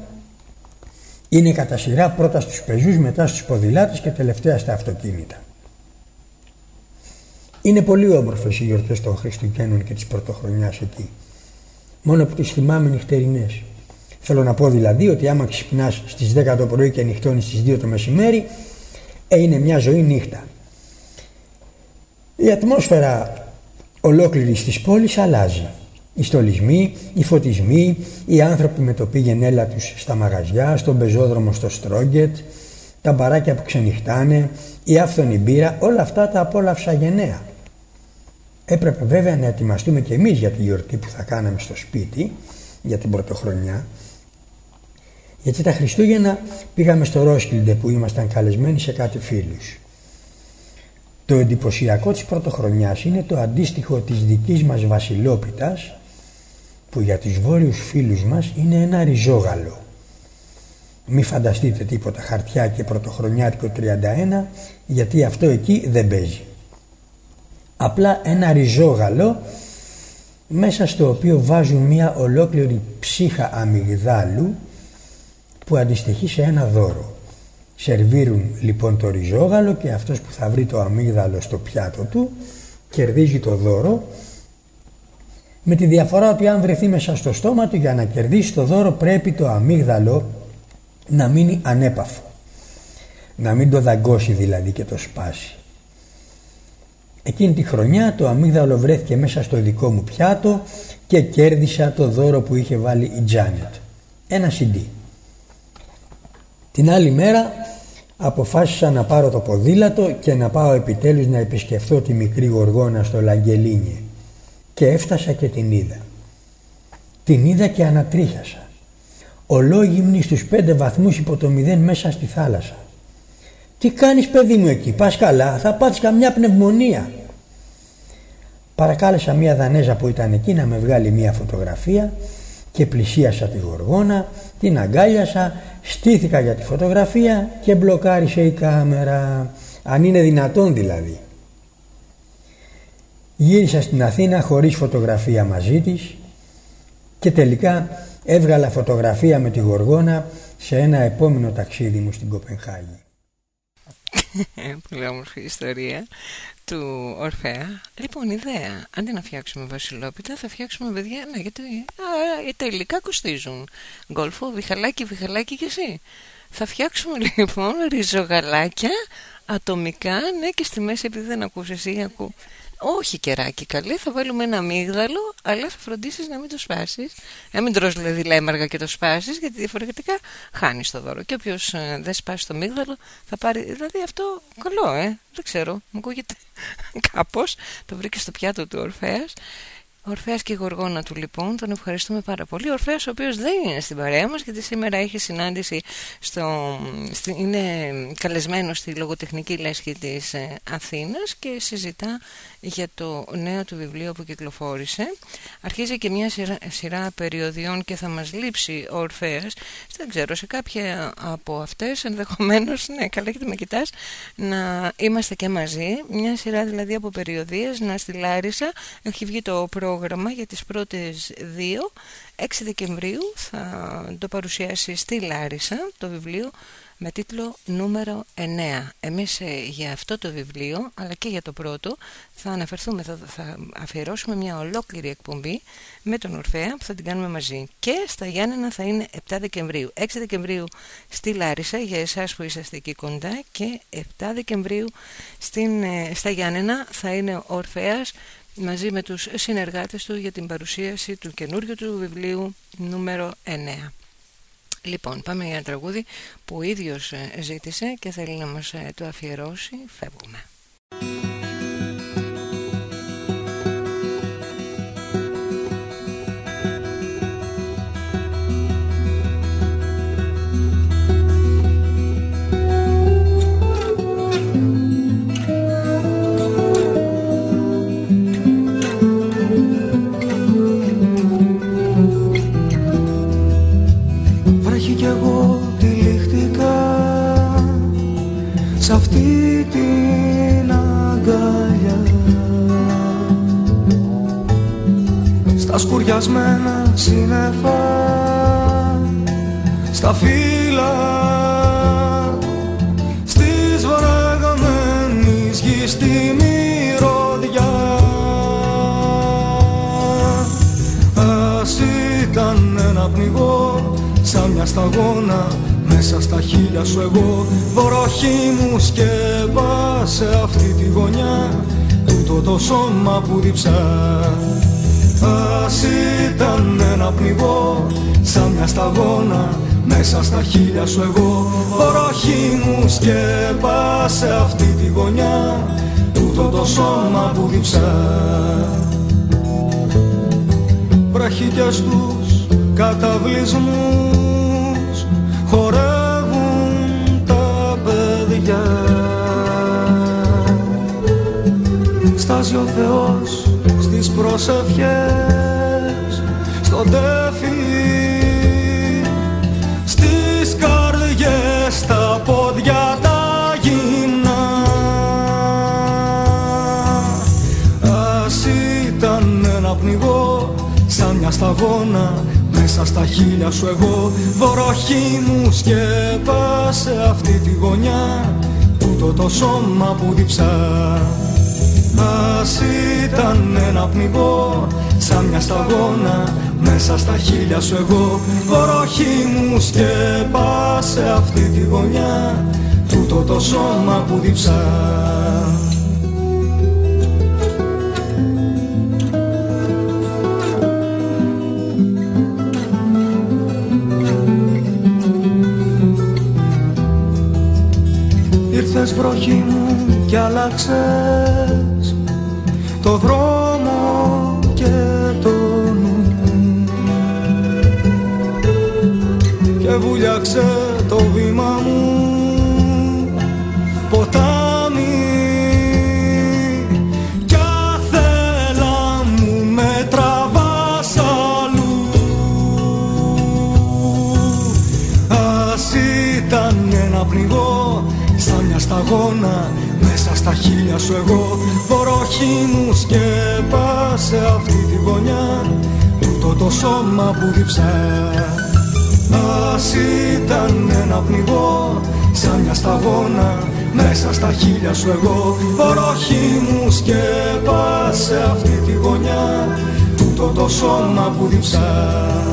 S12: είναι κατά σειρά πρώτα στους πεζούς, μετά στους ποδηλάτες και τελευταία στα αυτοκίνητα. Είναι πολύ όμορφες οι γιορτές των Χριστουγέννων και της Πρωτοχρονιάς εκεί. Μόνο που τις θυμάμαι νυχτερινές. Θέλω να πω δηλαδή ότι άμα ξυπνάς στις 10 το πρωί και νυχτώνεις στις 2 το μεσημέρι, ε, είναι μια ζωή νύχτα. Η ατμόσφαιρα ολόκληρη τη πόλη αλλάζει. Οι στολισμοί, οι φωτισμοί, οι άνθρωποι με το πήγαινε έλα τους στα μαγαζιά, στον πεζόδρομο στο Στρόγκετ, τα μπαράκια που ξενυχτάνε, η άφθονη μπύρα, όλα αυτά τα απόλαυσα γενναία. Έπρεπε βέβαια να ετοιμαστούμε και εμείς για τη γιορτή που θα κάναμε στο σπίτι, για την πρωτοχρονιά, γιατί τα Χριστούγεννα πήγαμε στο Ρόσκιλντε που ήμασταν καλεσμένοι σε κάτι φίλους. Το εντυπωσιακό της πρωτοχρονιάς είναι το αντίστοιχο της δικής μας βασιλόπιτας που για τους βόρειους φίλους μας είναι ένα ριζόγαλο. Μη φανταστείτε τίποτα χαρτιά και πρωτοχρονιάτικο 31 γιατί αυτό εκεί δεν παίζει. Απλά ένα ριζόγαλο μέσα στο οποίο βάζουν μια ολόκληρη ψύχα αμυγδάλου που αντιστοιχεί σε ένα δώρο. Σερβίρουν λοιπόν το ριζόγαλο και αυτός που θα βρει το αμύγδαλο στο πιάτο του κερδίζει το δώρο με τη διαφορά ότι αν βρεθεί μέσα στο στόμα του για να κερδίσει το δώρο πρέπει το αμύγδαλο να μείνει ανέπαφο. Να μην το δαγκώσει δηλαδή και το σπάσει. Εκείνη τη χρονιά το αμύγδαλο βρέθηκε μέσα στο δικό μου πιάτο και κέρδισα το δώρο που είχε βάλει η Τζάνετ. Ένα CD. Την άλλη μέρα αποφάσισα να πάρω το ποδήλατο και να πάω επιτέλους να επισκεφθώ τη μικρή γοργόνα στο Λαγγελίνιε και έφτασα και την είδα. Την είδα και ανατρίχιασα. Ολόγυμνη στους πέντε βαθμούς υπό το μηδέν μέσα στη θάλασσα. Τι κάνεις παιδί μου εκεί, πας καλά, θα πάθεις καμιά πνευμονία. Παρακάλεσα μία Δανέζα που ήταν εκεί να με βγάλει μία φωτογραφία και πλησίασα τη γοργόνα, την αγκάλιασα, στήθηκα για τη φωτογραφία και μπλοκάρισε η κάμερα. Αν είναι δυνατόν δηλαδή. Γύρισα στην Αθήνα χωρίς φωτογραφία μαζί της και τελικά έβγαλα φωτογραφία με τη Γοργόνα σε ένα επόμενο ταξίδι μου στην Κοπενχάγη. [laughs]
S4: Πολύ όμορφη ιστορία του Ορφέα. Λοιπόν, ιδέα. Αντί να φτιάξουμε βασιλόπιτα, θα φτιάξουμε παιδιά. Ναι, γιατί α, τα υλικά κοστίζουν. Γκολφο, βιχαλάκι, βιχαλάκι και εσύ. Θα φτιάξουμε [laughs] λοιπόν ριζογαλάκια ατομικά, ναι, και στη μέση επειδή δεν ακούσει εσύ, ακού. Όχι κεράκι καλή, θα βάλουμε ένα αμύγδαλο, αλλά θα φροντίσεις να μην το σπάσεις. Να μην τρως δηλαδή λέμαργα και το σπάσεις, γιατί διαφορετικά χάνεις το δώρο. Και όποιος ε, δεν σπάσει το αμύγδαλο θα πάρει. Δηλαδή αυτό καλό, ε. Δεν ξέρω, μου ακούγεται [laughs] κάπως. Το βρήκε στο πιάτο του Ορφέας. Ορφαία και η γοργόνα του λοιπόν, τον ευχαριστούμε πάρα πολύ. Ο Ορφέας ο οποίος δεν είναι στην παρέα μας γιατί σήμερα έχει συνάντηση, στο, είναι καλεσμένος στη λογοτεχνική λέσχη της ε, Αθήνας και συζητά για το νέο του βιβλίο που κυκλοφόρησε. Αρχίζει και μια σειρά, σειρά περιοδιών και θα μας λείψει ο Ορφέας. Δεν ξέρω, σε κάποια από αυτές ενδεχομένως, ναι καλά και με κοιτάς, να είμαστε και μαζί. Μια σειρά δηλαδή από περιοδίες, να στη Λάρισα έχει βγει το πρόγραμμα για τις πρώτες δύο. 6 Δεκεμβρίου θα το παρουσιάσει στη Λάρισα το βιβλίο με τίτλο νούμερο 9. Εμείς ε, για αυτό το βιβλίο, αλλά και για το πρώτο, θα αναφερθούμε, θα, θα αφιερώσουμε μια ολόκληρη εκπομπή με τον Ορφέα που θα την κάνουμε μαζί. Και στα Γιάννενα θα είναι 7 Δεκεμβρίου. 6 Δεκεμβρίου στη Λάρισα για εσάς που είσαστε εκεί κοντά και 7 Δεκεμβρίου στην, ε, στα Γιάννενα θα είναι ο Ορφέας μαζί με τους συνεργάτες του για την παρουσίαση του καινούριου του βιβλίου νούμερο 9. Λοιπόν, πάμε για ένα τραγούδι που ο ίδιος ε, ζήτησε και θέλει να μας ε, το αφιερώσει. Φεύγουμε.
S10: Την αγκαλιά. Στα σκουριασμένα σύννεφα Στα φύλλα Στις βραγμένης γης τη μυρωδιά. Ας ήταν ένα πνιγό σαν μια σταγόνα μέσα στα χείλια σου εγώ. Βροχή μου σκέπασε αυτή τη γωνιά Τούτο το σώμα που διψά Ας ήταν ένα πνιγό σαν μια σταγόνα μέσα στα χείλια σου εγώ. Βροχή μου σκέπασε αυτή τη γωνιά Τούτο το σώμα που διψά Βραχικιάς στους καταβλισμούς χορεύουν τα παιδιά. Στάζει ο Θεός στις προσευχές στον τέφι στις καρδιές τα πόδια τα γυμνά. Ας ήταν ένα πνιγό σαν μια σταγόνα μέσα στα χείλια σου εγώ Βροχή μου σκέπασε αυτή τη γωνιά Τούτο το σώμα που διψά. Ας ήταν ένα πνιγό σαν μια σταγόνα μέσα στα χείλια σου εγώ Βροχή μου σκέπασε αυτή τη γωνιά Τούτο το σώμα που διψά Ήρθες βροχή μου κι άλλαξες. Το δρόμο και το νου και βουλιάξε το βήμα μου. Ποτάμι Σαν μια σταγόνα μέσα στα χείλια σου εγώ. Βοροχή μου σκέπασε αυτή τη γωνιά Τούτο το σώμα που διψά Ας ήταν ένα πνιγώ σαν μια σταγόνα μέσα στα χείλια σου εγώ. Βοροχή μου σκέπασε αυτή τη γωνιά Τούτο το σώμα που διψά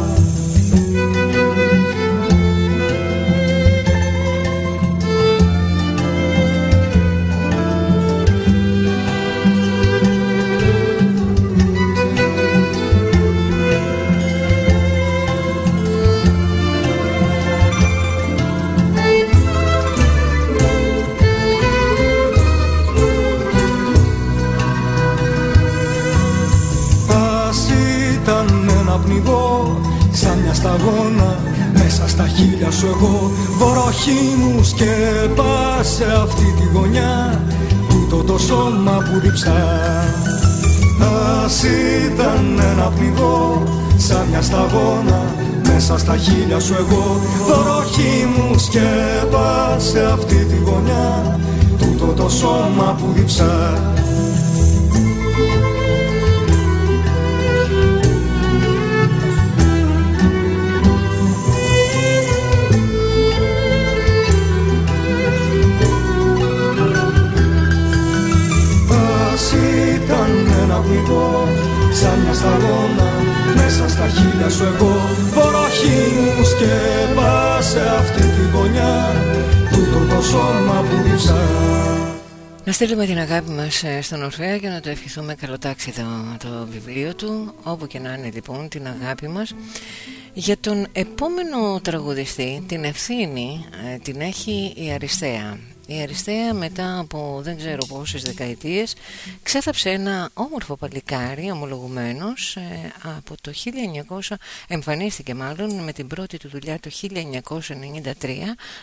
S10: Βοροχή μου σκέπασε αυτή τη γωνιά τούτο το σώμα που διψά. Ας ήταν ένα πληγό σαν μια σταγόνα μέσα στα χείλια σου εγώ. Βοροχή μου σκέπασε αυτή τη γωνιά τούτο το σώμα που διψά σαν μια σταγόνα μέσα στα χείλια σου εγώ. Βοροχή μου σκέπασε αυτή τη γωνιά τούτο το σώμα που διψά
S4: να στείλουμε την αγάπη μας ε, στον Ορφέα και να το ευχηθούμε καλοτάξιδο το βιβλίο του. Όπου και να είναι λοιπόν την αγάπη μας. Για τον επόμενο τραγουδιστή την ευθύνη ε, την έχει η Αριστεία η Αριστεία μετά από δεν ξέρω πόσες δεκαετίες ξέθαψε ένα όμορφο παλικάρι ομολογουμένος ε, από το 1900 εμφανίστηκε μάλλον με την πρώτη του δουλειά το 1993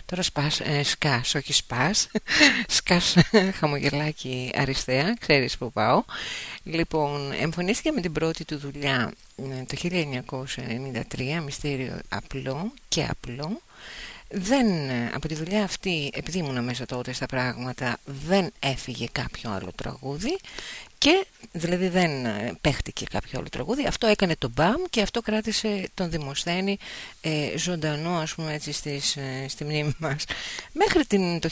S4: τώρα σπάς, ε, σκάς, όχι σπάς [laughs] σκάς χαμογελάκι Αριστεία ξέρεις που πάω. Λοιπόν εμφανίστηκε με την πρώτη του δουλειά ε, το 1993 μυστήριο απλό και απλό δεν, από τη δουλειά αυτή, επειδή ήμουν μέσα τότε στα πράγματα, δεν έφυγε κάποιο άλλο τραγούδι και δηλαδή δεν παίχτηκε κάποιο άλλο τραγούδι. Αυτό έκανε το μπαμ και αυτό κράτησε τον Δημοσθένη ε, ζωντανό ας πούμε έτσι στις, ε, στη μνήμη μας. Μέχρι την, το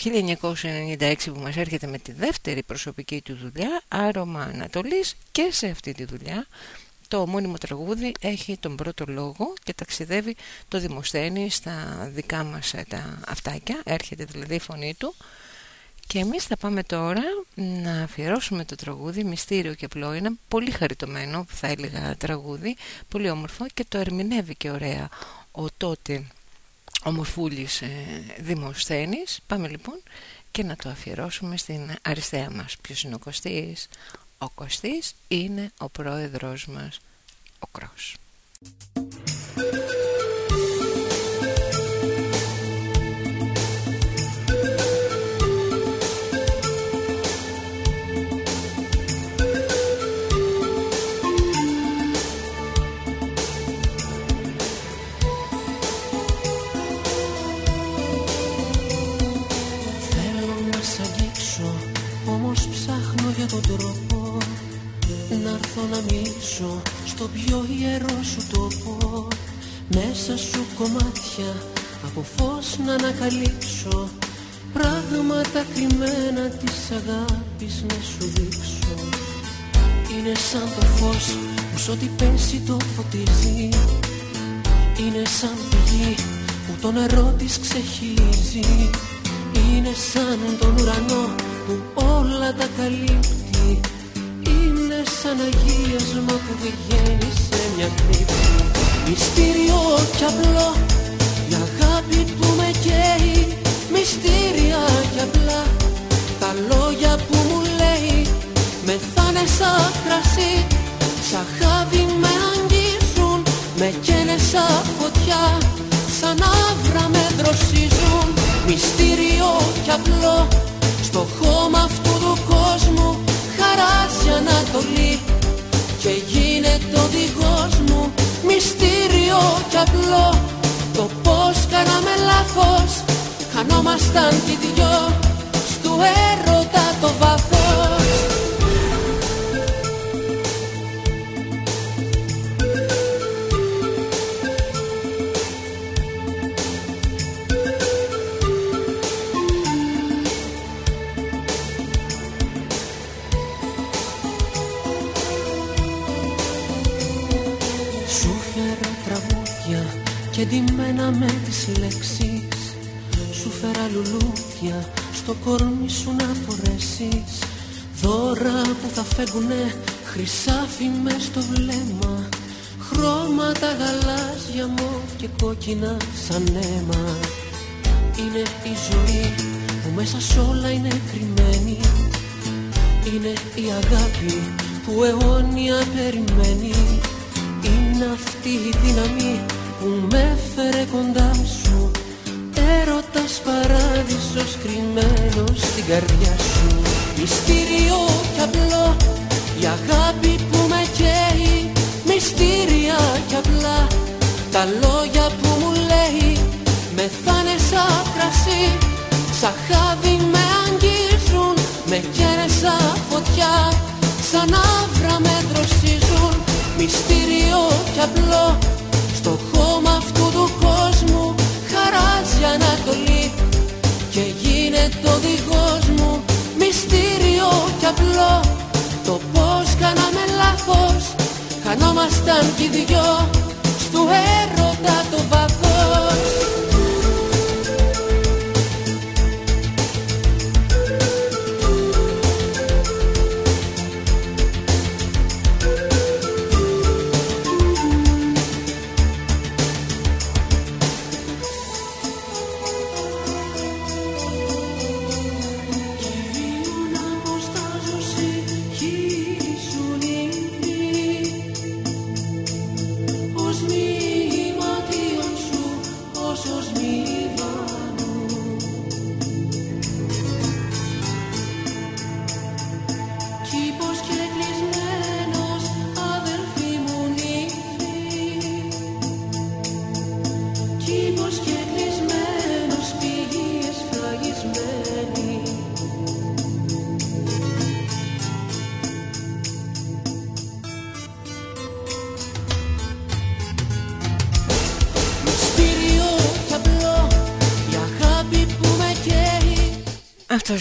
S4: 1996 που μας έρχεται με τη δεύτερη προσωπική του δουλειά, Άρωμα Ανατολής και σε αυτή τη δουλειά το μόνιμο τραγούδι έχει τον πρώτο λόγο και ταξιδεύει το Δημοσθένη στα δικά μας ε, τα αυτάκια, έρχεται δηλαδή η φωνή του. Και εμείς θα πάμε τώρα να αφιερώσουμε το τραγούδι Μυστήριο και απλό. Ένα πολύ χαριτωμένο θα έλεγα τραγούδι πολύ όμορφο και το ερμηνεύει και ωραία ο τότε ομορφούλης ε, Δημοσθένης. Πάμε λοιπόν και να το αφιερώσουμε στην αριστεία μας. Ποιος είναι ο Κωστής; Ο Κωστής είναι ο πρόεδρος μας, ο Κρός.
S13: Θέλω να σ' αγγίξω, όμως ψάχνω για τον τρόπο να έρθω να μίσω στο πιο ιερό σου τόπο. Μέσα σου κομμάτια από φως να ανακαλύψω Πράγματα κρυμμένα της αγάπης να σου δείξω. Είναι σαν το φως που σ' ό,τι πέσει το φωτίζει. Είναι σαν πηγή που το νερό της ξεχύζει. Είναι σαν τον ουρανό που όλα τα καλύπτει σαν αγίασμα που βγαίνει σε μια κρύψη Μυστήριο κι απλό η αγάπη που με καίει. Μυστήρια κι απλά τα λόγια που μου λέει. Με θάνε σαν κρασί σαν χάδι με αγγίζουν. Με καίνε σαν φωτιά σαν άβρα με δροσίζουν. Μυστήριο κι απλό στο χώμα αυτού του κόσμου χαράζει Ανατολή και γίνεται ο δικός μου μυστήριο κι απλό. Το πως κάναμε λάθος χανόμα ήμασταν κι δυο. Στου έρωτα το βάθος και ντυμένα με τις λέξεις Σου φέρα λουλούδια στο κορμί σου να φορέσεις. Δώρα που θα φέγγουνε χρυσάφι μες στο βλέμμα Χρώματα γαλάζια μοβ και κόκκινα σαν αίμα. Είναι η ζωή που μέσα σ' όλα είναι κρυμμένη Είναι η αγάπη που αιώνια περιμένει. Είναι αυτή η δύναμη που με έφερε κοντά σου. Έρωτας παράδεισος κρυμμένος στην καρδιά σου. Μυστήριο κι απλό η αγάπη που με καίει. Μυστήρια κι απλά τα λόγια που μου λέει. Με θάνες σαν κρασί Σαν χάδι με αγγίζουν. Με καίνε σαν φωτιά Σαν άβρα με δροσίζουν. Μυστήριο κι απλό γίνεται ο δικός μου Μυστήριο κι απλό. Το πως κάναμε λάθος Χανόμασταν κι οι δυο Στου έρωτα το βάθος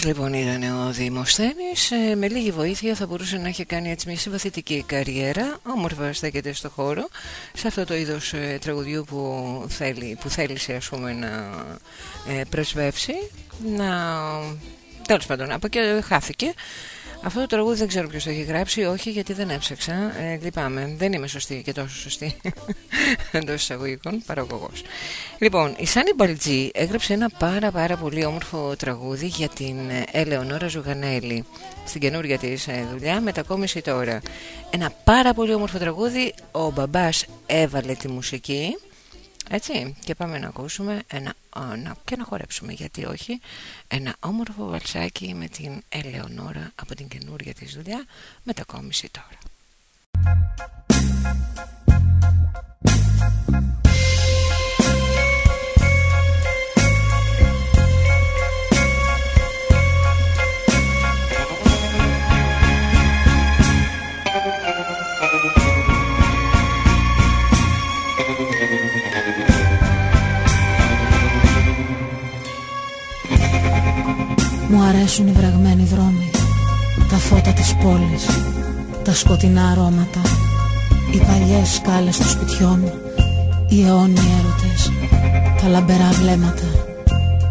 S4: Αυτός λοιπόν ήταν ο Δημοσθένης ε, Με λίγη βοήθεια θα μπορούσε να έχει κάνει έτσι μια συμπαθητική καριέρα Όμορφα στέκεται στο χώρο Σε αυτό το είδος ε, τραγουδιού που, θέλει, που θέλησε ας πούμε να ε, πρεσβεύσει Να... Τέλος πάντων, από εκεί χάθηκε αυτό το τραγούδι δεν ξέρω ποιος το έχει γράψει, όχι γιατί δεν έψαξα. Ε, λυπάμαι, δεν είμαι σωστή και τόσο σωστή [laughs] εντός εισαγωγικών, παραγωγός. Λοιπόν, η Σάνι Μπαλτζή έγραψε ένα πάρα πάρα πολύ όμορφο τραγούδι για την Ελεονόρα Ζουγανέλη στην καινούργια της ε, δουλειά, μετακόμιση τώρα. Ένα πάρα πολύ όμορφο τραγούδι, ο μπαμπάς έβαλε τη μουσική. Έτσι, και πάμε να ακούσουμε ένα, α, να, και να χορέψουμε, γιατί όχι, ένα όμορφο βαλσάκι με την Ελεονόρα από την καινούργια της δουλειά, μετακόμιση τώρα.
S14: Μου αρέσουν οι βραγμένοι δρόμοι Τα φώτα της πόλης Τα σκοτεινά αρώματα Οι παλιές σκάλες των σπιτιών Οι αιώνιοι έρωτες Τα λαμπερά βλέμματα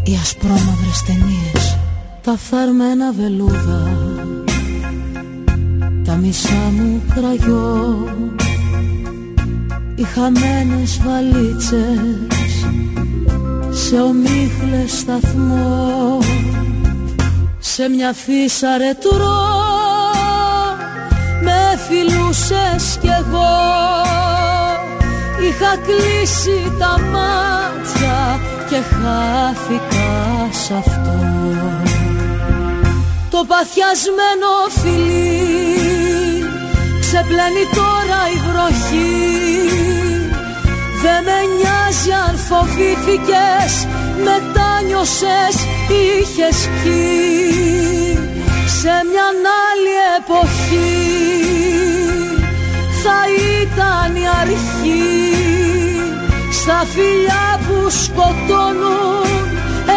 S14: Οι ασπρόμαυρες ταινίες Τα φαρμένα βελούδα Τα μισά μου κραγιό Οι χαμένες βαλίτσες Σε ομίχλες σταθμό σε μια φύσα ρετρό με φιλούσες κι εγώ. Είχα κλείσει τα μάτια και χάθηκα σ' αυτό. Το παθιασμένο φιλί ξεπλένει τώρα η βροχή. Δεν με νοιάζει αν φοβήθηκες μετά τόσες είχες πιει. Σε μια άλλη εποχή θα ήταν η αρχή. Στα φιλιά που σκοτώνουν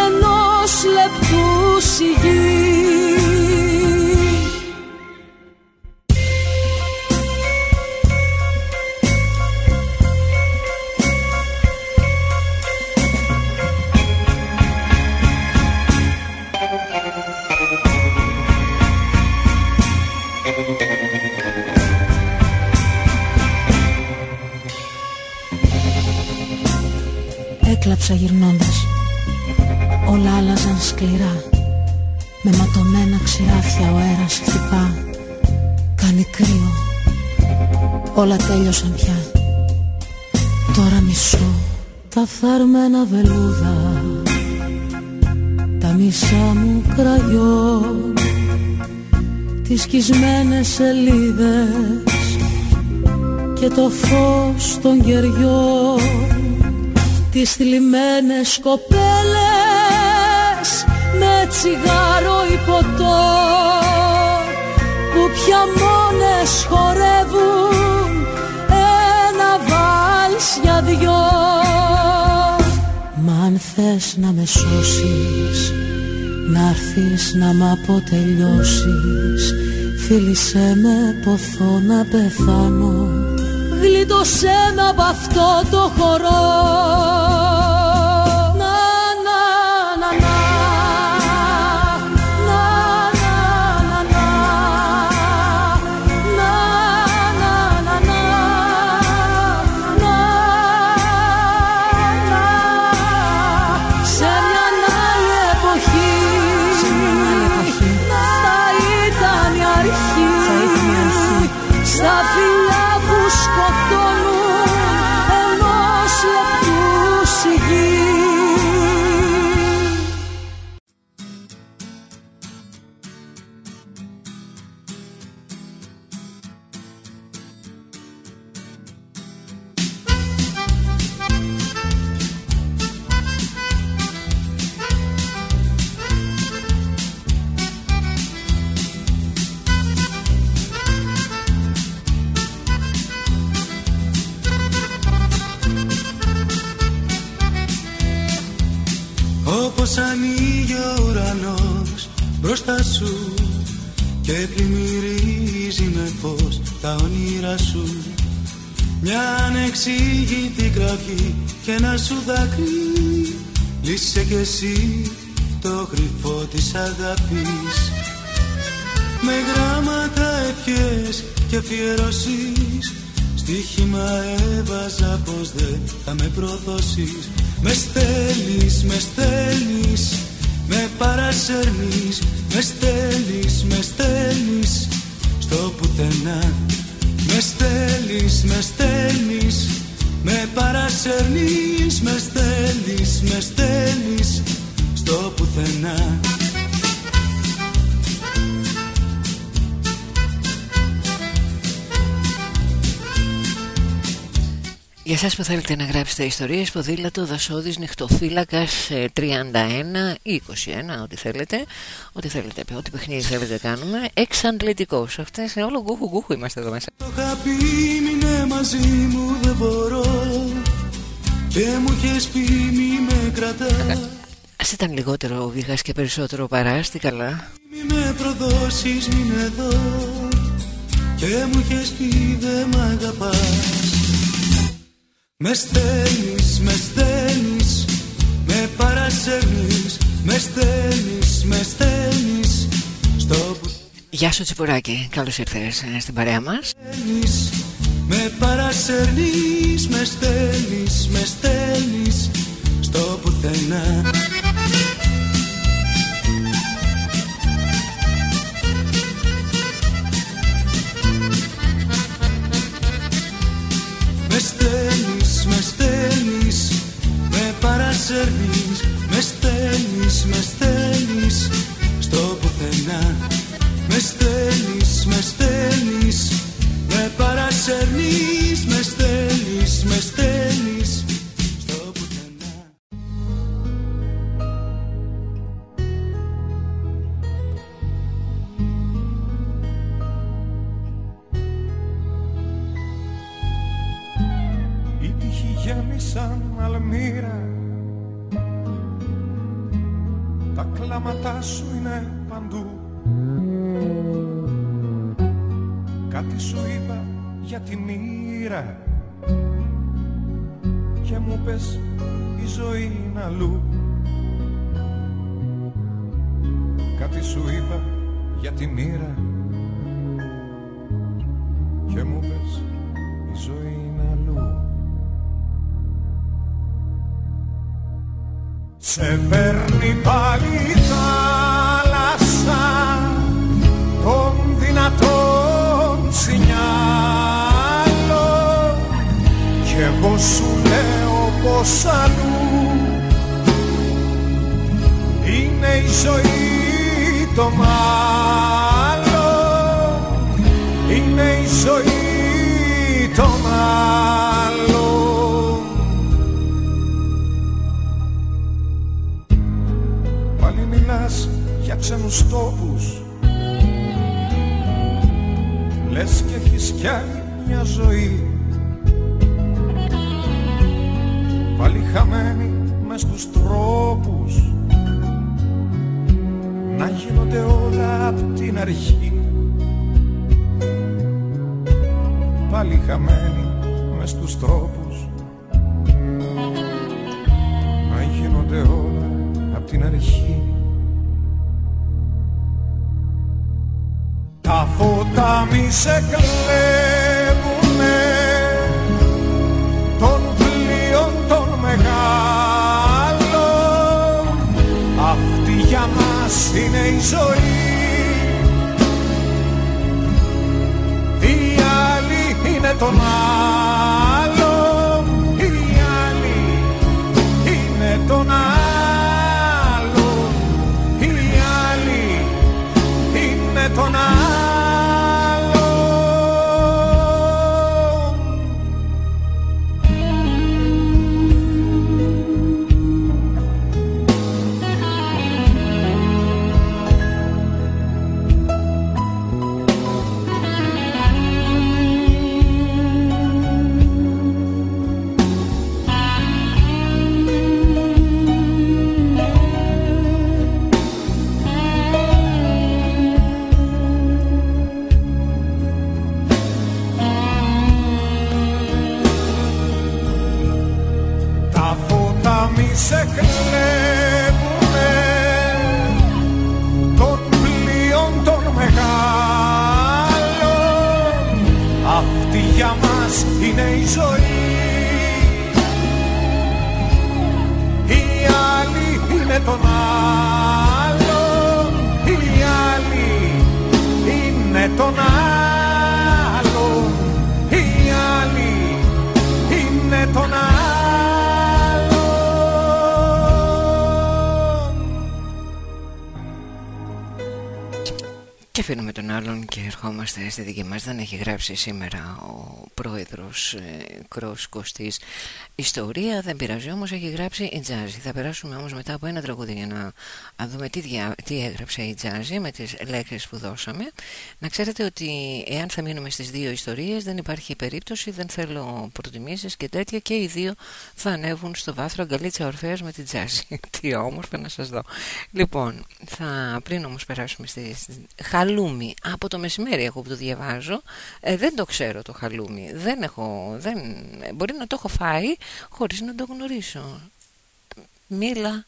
S14: ενός λεπτού σιγή
S15: Έκλαψα γυρνώντας. Όλα άλλαζαν σκληρά. Με ματωμένα ξηράφια ο αέρας χτυπά. Κάνει κρύο. Όλα τέλειωσαν πια. Τώρα μισώ. Τα φθαρμένα βελούδα. Τα μισά μου κραγιόν. Τις σκισμένες σελίδες. Και το φως των κεριών τις θλιμμένες κοπέλες με τσιγάρο υποτό που πια μόνες χορεύουν ένα βάλς για δυο.
S14: Μα αν θες να με σώσεις να έρθεις να μ' αποτελειώσεις φίλησέ με ποθώ να πεθάνω γλίτωσέ με από αυτό το χορό
S16: ανεξήγητη κραυγή και ένα σου δάκρυ. Λύσε κι εσύ το κρυφό της αγάπης. Με γράμματα ευχές και αφιερώσεις Στοίχημα έβαζα πως δεν θα με προδώσεις. Με στέλνεις, με στέλνεις, με παρασέρνεις. Με στέλνεις, με στέλνεις στο πουθενά. Με στέλνεις, με στέλνεις Με παρασέρνεις, με στέλνεις, με στέλνεις Στο πουθενά
S4: Για εσάς που θέλετε να γράψετε ιστορίες, ποδήλατο, δασόδης, νυχτοφύλακας 31 ή 21, ό,τι θέλετε, ό,τι θέλετε, ό,τι παιχνίδι θέλετε κάνουμε, εξαντλητικός. Αυτές είναι όλο γκούχου γκούχου είμαστε εδώ μέσα.
S16: Το χαπί μείνε μαζί μου δεν μπορώ και μου είχες πει μη με κρατάς.
S4: Ας ήταν λιγότερο ο Βίγας και περισσότερο παράστη καλά.
S16: Μη με προδώσεις, μην εδώ και μου είχες πει δεν μ' αγαπάς με στέλνεις, με στέλνεις, με παρασέρνεις, με στέλνεις, με στέλνεις στο
S4: Γεια σου Τσιπουράκη, καλώς ήρθες ε, στην παρέα μας.
S16: Με παρασέρνεις, με στέλνεις, με στέλνεις στο πουθενά. Με στέλνεις, με στέλνεις, με παρασέρνεις Με στέλνεις, με στέλνεις, στο πουθενά. Με στέλνεις, με στέλνεις, με παρασέρνεις Με στέλνεις, με στέλνεις,
S8: σαν αλμύρα Τα κλάματά σου είναι παντού. Κάτι σου είπα για τη μοίρα. Και μου πες η ζωή είναι αλλού. Κάτι σου είπα για τη μοίρα. Και μου πες η ζωή είναι αλλού Σε παίρνει πάλι η θάλασσα Τον δυνατόν σινιάλο Κι εγώ σου λέω πως αλλού Είναι η ζωή το μάλλον. Είναι η ζωή το μάλλον για ξένους τόπους. Λες και έχεις κι άλλη μια ζωή. Πάλι χαμένη μες στους τρόπους. Να γίνονται όλα απ' την αρχή. Πάλι χαμένη μες στους τρόπους φώτα μη σε κλέβουνε. Των πλοίων των μεγάλων Αυτή για μας είναι η ζωή. Η άλλη είναι των άλλων
S4: αφήνουμε τον άλλον και ερχόμαστε στη δική μας. Δεν έχει γράψει σήμερα ο πρόεδρος ε, Κρός Κωστής ιστορία. Δεν πειράζει όμως, έχει γράψει η Τζάζη. Θα περάσουμε όμως μετά από ένα τραγούδι για να α, δούμε τι, δια, τι έγραψε η Τζάζη με τις λέξεις που δώσαμε. Να ξέρετε ότι εάν θα μείνουμε στις δύο ιστορίες δεν υπάρχει περίπτωση, δεν θέλω προτιμήσεις και τέτοια και οι δύο θα ανέβουν στο βάθρο αγκαλίτσα Ορφέας με την Τζάζη. [laughs] τι όμορφα να σας δω. Λοιπόν, θα, πριν όμως περάσουμε στη, στη χαλούμι από το μεσημέρι εγώ που το διαβάζω ε, δεν το ξέρω το χαλούμι δεν έχω, δεν, μπορεί να το έχω φάει χωρίς να το γνωρίσω μήλα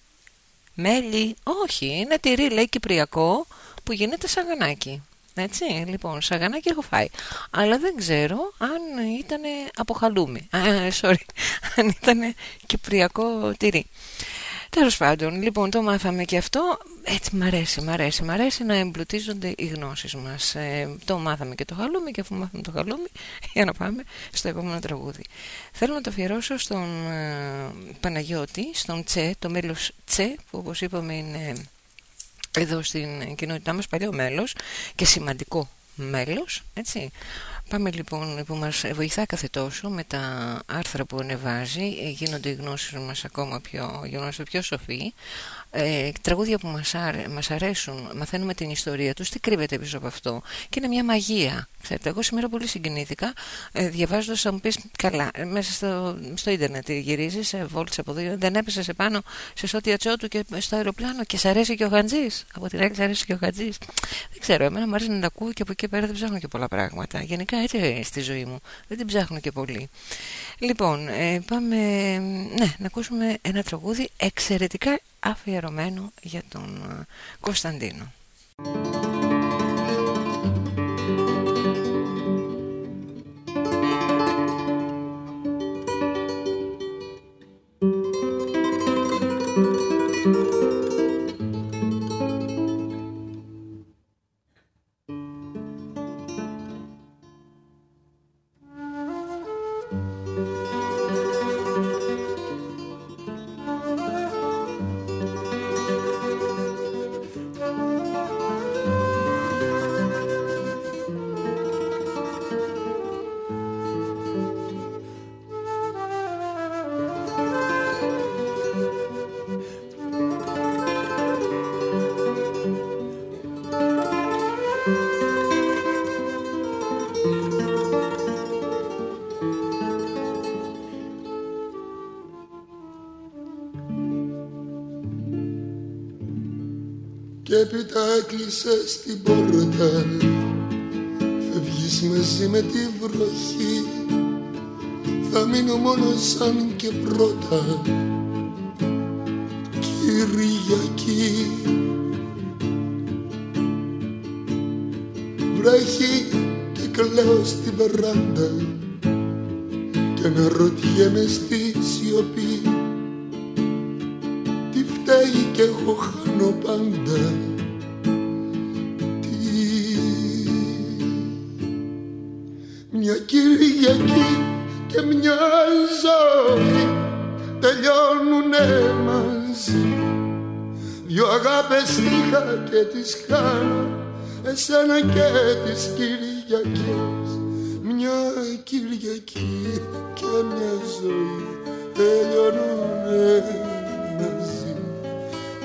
S4: μέλι, όχι είναι τυρί λέει κυπριακό που γίνεται σαγανάκι έτσι, λοιπόν, σαγανάκι έχω φάει. Αλλά δεν ξέρω αν ήταν από χαλούμι. Α, sorry, [laughs] αν ήταν κυπριακό τυρί. Τέλος πάντων, λοιπόν, το μάθαμε και αυτό. Έτσι, μ' αρέσει, μ' αρέσει, μ' αρέσει να εμπλουτίζονται οι γνώσεις μας. Ε, το μάθαμε και το χαλούμι και αφού μάθαμε το χαλούμι, [laughs] για να πάμε στο επόμενο τραγούδι. Θέλω να το αφιερώσω στον ε, Παναγιώτη, στον Τσε, το μέλος Τσε, που όπως είπαμε είναι εδώ στην κοινότητά μας παλιό μέλος και σημαντικό μέλος, έτσι. Πάμε λοιπόν που μας βοηθά κάθε τόσο με τα άρθρα που ανεβάζει. Γίνονται οι γνώσεις μας ακόμα πιο, γινόμαστε πιο σοφοί ε, τραγούδια που μας, αρέ, μας αρέσουν μαθαίνουμε την ιστορία τους τι κρύβεται πίσω από αυτό και είναι μια μαγεία Ξέρετε, εγώ σήμερα πολύ συγκινήθηκα ε, διαβάζοντας, θα μου πεις καλά, ε, μέσα στο, στο ίντερνετ γυρίζεις, ε, βόλτσε από εδώ, δεν έπεσε σε πάνω σε σώτια τσότου και στο αεροπλάνο και σ' αρέσει και ο Γαντζή. Από την άλλη, σ' αρέσει και ο Γαντζή. Δεν ξέρω, εμένα μου αρέσει να τα ακούω και από εκεί πέρα δεν ψάχνω και πολλά πράγματα. Γενικά έτσι στη ζωή μου. Δεν την ψάχνω και πολύ. Λοιπόν, ε, πάμε ναι, να ακούσουμε ένα τραγούδι εξαιρετικά αφιερωμένο για τον ε, Κωνσταντίνο.
S17: έπειτα έκλεισε την πόρτα. Φεύγεις μαζί με τη βροχή. Θα μείνω μόνο σαν και πρώτα. Κυριακή. Βρέχει και κλαίω στην περάντα και τις χάνω εσένα και τις Κυριακές. Μια Κυριακή και μια ζωή τελειώνουνε μαζί.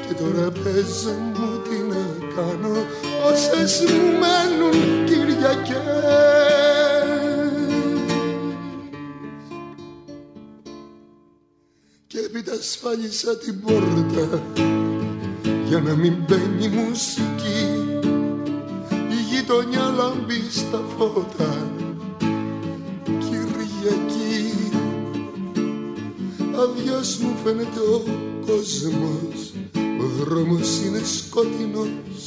S17: Και τώρα πες μου τι να κάνω όσες μου μένουν Κυριακές. Ασφάλισα την πόρτα για να μην μπαίνει μουσική η γειτονιά λάμπει στα φώτα. Κυριακή άδειος μου φαίνεται ο κόσμος ο δρόμος είναι σκοτεινός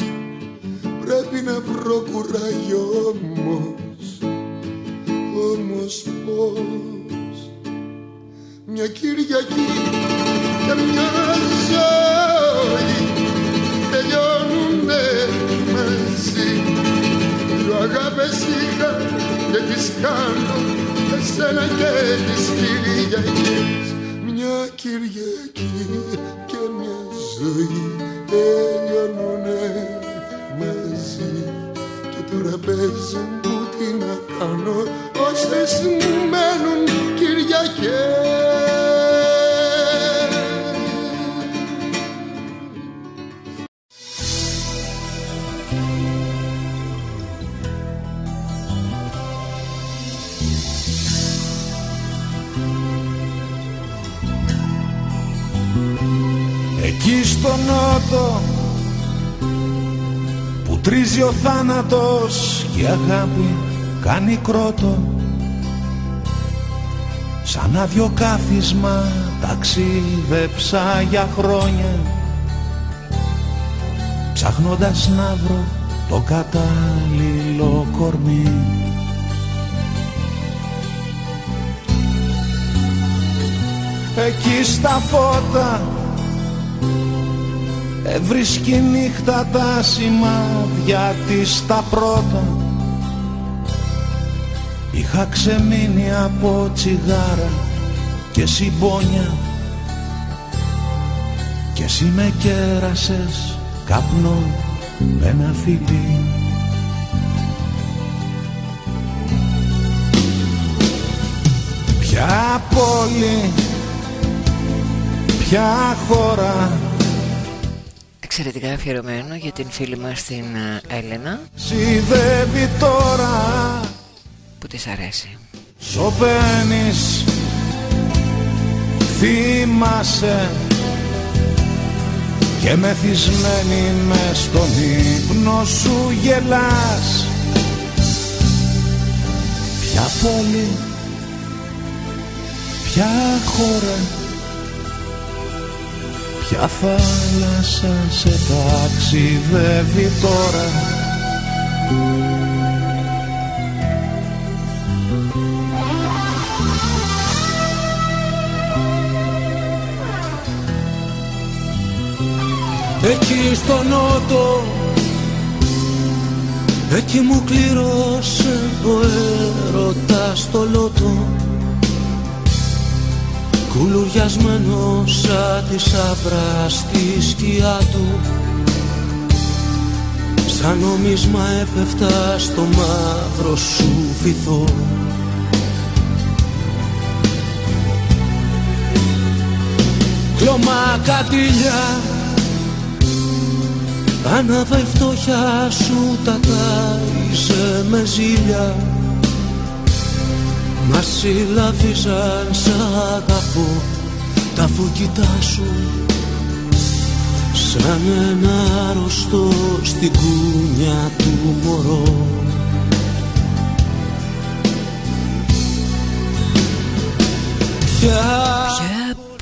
S8: κάνει κρότο σαν άδειο κάθισμα ταξίδεψα για χρόνια ψάχνοντας να βρω το κατάλληλο κορμί. Εκεί στα φώτα Έβρισκει νύχτα τα σημάδια της τα πρώτα Είχα ξεμείνει από τσιγάρα και συμπόνια. Και εσύ με κέρασες καπνό με ένα φιλί. Ποια πόλη, ποια χώρα.
S4: Εξαιρετικά αφιερωμένο για την φίλη μας την Έλενα.
S8: Συνδεύει τώρα
S4: Που της αρέσει.
S8: Σωπαίνεις Θυμάσαι Και μεθυσμένη με στον ύπνο σου γελάς. Ποια πόλη Ποια χώρα Ποια θάλασσα σε ταξιδεύει τώρα
S16: Εκεί στο νότο Εκεί μου κλήρωσε ο έρωτας το λότο. Κουλουριασμένος σαν της σαύρα στη σκιά του. Σαν νομίσμα έπεφτα στο μαύρο σου βυθό. Κλωμά κατήλια Άναβε η φτώχεια σου τα τάισε με ζήλια. Μα συλλαβίζαν σ' αγαπώ τα φωκητά σου. Σαν ένα αρρωστό στην κούνια του μωρό.
S4: Ποια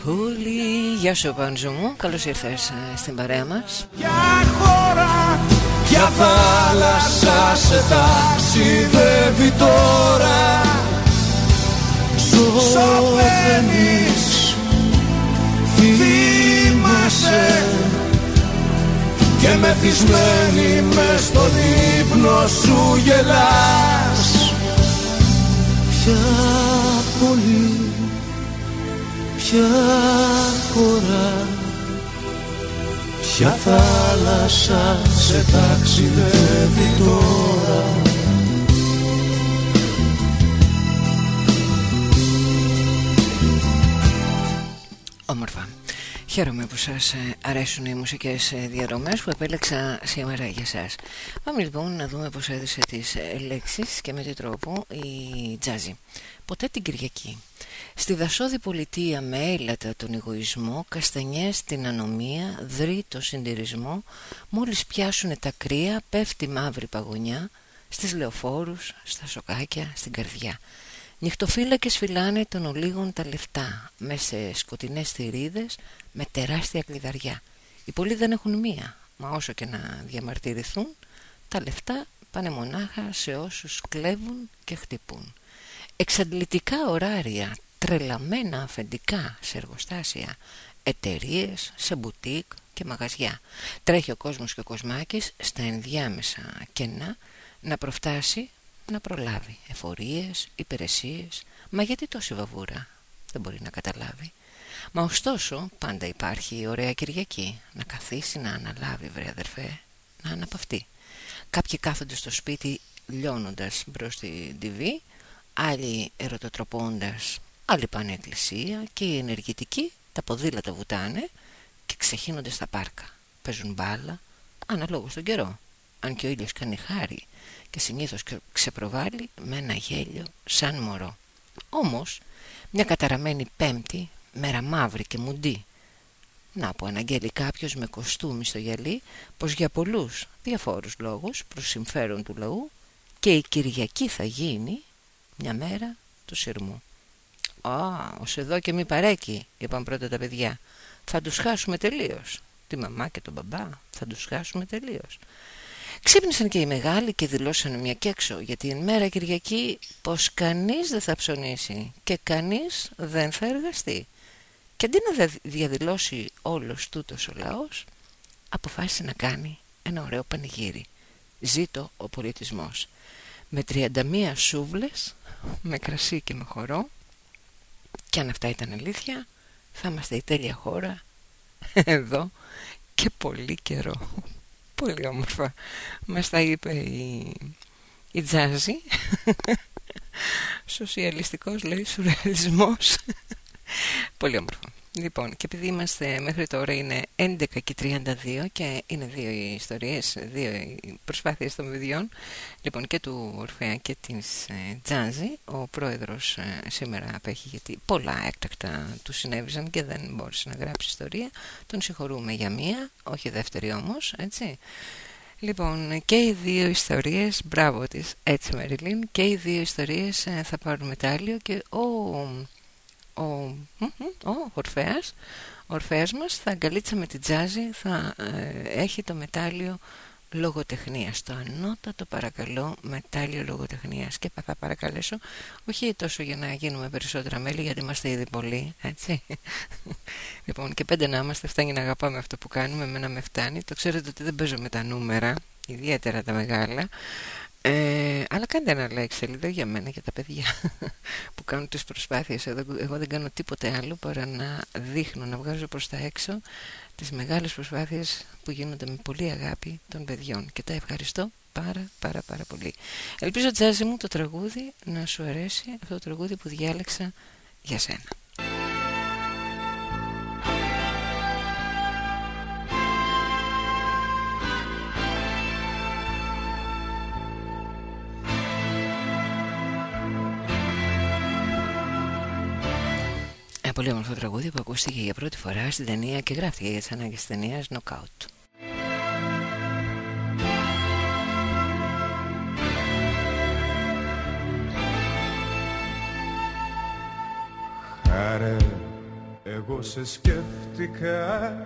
S4: πολύ Γεια σου Πάντζο μου, καλώς ήρθες ε, στην παρέα μας.
S8: Ποια χώρα, ποια θάλασσα σε ταξιδεύει τώρα. Σωπαίνεις Θυμάσαι Και μεθυσμένη μες στον ύπνο σου γελάς.
S16: Ποια πόλη Ποια χώρα Ποια θάλασσα σε ταξιδεύει τώρα
S4: Όμορφα. Χαίρομαι που σας ε, αρέσουν οι μουσικές ε, διαδρομές που επέλεξα σήμερα για σας. Πάμε λοιπόν να δούμε πώς έδωσε τις ε, λέξεις και με τι τρόπο η Τζάζι. Ποτέ την Κυριακή. Στη δασόδη πολιτεία με έλατα τον εγωισμό, καστανιές την ανομία, δρύ το συντηρισμό, μόλις πιάσουν τα κρύα, πέφτει μαύρη παγωνιά, στις λεωφόρους, στα σοκάκια, στην καρδιά. Νυχτοφύλακες φυλάνε των ολίγων τα λεφτά με σε σκοτεινές θηρίδες με τεράστια κλειδαριά. Οι πολλοί δεν έχουν μία, μα όσο και να διαμαρτυρηθούν, τα λεφτά πάνε μονάχα σε όσους κλέβουν και χτυπούν. Εξαντλητικά ωράρια, τρελαμένα αφεντικά σε εργοστάσια, εταιρείες, σε μπουτίκ και μαγαζιά. Τρέχει ο κόσμος και ο κοσμάκης στα ενδιάμεσα κενά να προφτάσει να προλάβει εφορίες, υπηρεσίες. Μα γιατί τόση βαβούρα; Δεν μπορεί να καταλάβει. Μα ωστόσο πάντα υπάρχει η ωραία Κυριακή. Να καθίσει να αναλάβει βρε αδερφέ Να αναπαυτεί. Κάποιοι κάθονται στο σπίτι λιώνοντας μπρος στην TV Άλλοι ερωτοτροπώντας Άλλοι πάνε εκκλησία Και οι ενεργητικοί τα ποδήλατα βουτάνε Και ξεχύνονται στα πάρκα. Παίζουν μπάλα Αναλόγως τον καιρό. Αν και ο ήλιος κάνει χάρη και συνήθως ξεπροβάλλει με ένα γέλιο σαν μωρό. Όμως, μια καταραμένη πέμπτη, μέρα μαύρη και μουντή, να που αναγγέλει κάποιος με κοστούμι στο γυαλί πως για πολλούς διαφόρους λόγους προς συμφέρον του λαού και η Κυριακή θα γίνει μια μέρα του σειρμού. «Α, ως εδώ και μη παρέκει», είπαν πρώτα τα παιδιά. «Θα τους χάσουμε τελείως. Τη μαμά και τον μπαμπά θα τους χάσουμε τελείως». Ξύπνησαν και οι μεγάλοι και δηλώσαν μια και έξω για την μέρα Κυριακή πως κανείς δεν θα ψωνίσει και κανείς δεν θα εργαστεί. Και αντί να διαδηλώσει όλος τούτος ο λαός, αποφάσισε να κάνει ένα ωραίο πανηγύρι. Ζήτω ο πολιτισμός. Με 31 σούβλες, με κρασί και με χορό, και αν αυτά ήταν αλήθεια, θα είμαστε η τέλεια χώρα [laughs] εδώ και πολύ καιρό. Πολύ όμορφα. Μας τα είπε η, η Τζάζη. [laughs] Σοσιαλιστικός λέει, σουρεαλισμός. [laughs] Πολύ όμορφα. Λοιπόν, και επειδή είμαστε μέχρι τώρα είναι 11 και 32 και είναι δύο οι ιστορίες, δύο οι προσπάθειες των παιδιών, λοιπόν και του Ορφέα και της ε, Τζάζη, ο πρόεδρος ε, σήμερα απέχει γιατί πολλά έκτακτα του συνέβησαν και δεν μπόρεσε να γράψει ιστορία, τον συγχωρούμε για μία, όχι δεύτερη όμως, έτσι. Λοιπόν, και οι δύο ιστορίες, μπράβο της, έτσι Μεριλίν, και οι δύο ιστορίες ε, θα πάρουν μετάλλιο και ο ο, ο Ορφέας, ο Ορφέας μας θα αγκαλίτσα με την τζάζι θα ε, έχει το μετάλλιο λογοτεχνίας. Το ανώτατο παρακαλώ μετάλλιο λογοτεχνίας. Και θα παρακαλέσω όχι τόσο για να γίνουμε περισσότερα μέλη γιατί είμαστε ήδη πολλοί έτσι. [laughs] Λοιπόν και πέντε να είμαστε φτάνει να αγαπάμε αυτό που κάνουμε εμένα με φτάνει. Το ξέρετε ότι δεν παίζω με τα νούμερα ιδιαίτερα τα μεγάλα ε, αλλά κάντε ένα like σελίδα για μένα, για τα παιδιά [laughs] που κάνουν τις προσπάθειες εδώ. Εγώ δεν κάνω τίποτε άλλο παρά να δείχνω, να βγάζω προς τα έξω τις μεγάλες προσπάθειες που γίνονται με πολύ αγάπη των παιδιών και τα ευχαριστώ πάρα πάρα πάρα πολύ. Ελπίζω Τζάζι μου το τραγούδι να σου αρέσει αυτό το τραγούδι που διάλεξα για σένα. Πολύ όμορφο τραγούδι που ακούστηκε για πρώτη φορά στην ταινία και γράφτηκε για τις ανάγκες της ταινίας Knockout.
S8: Χάρε, εγώ σε σκέφτηκα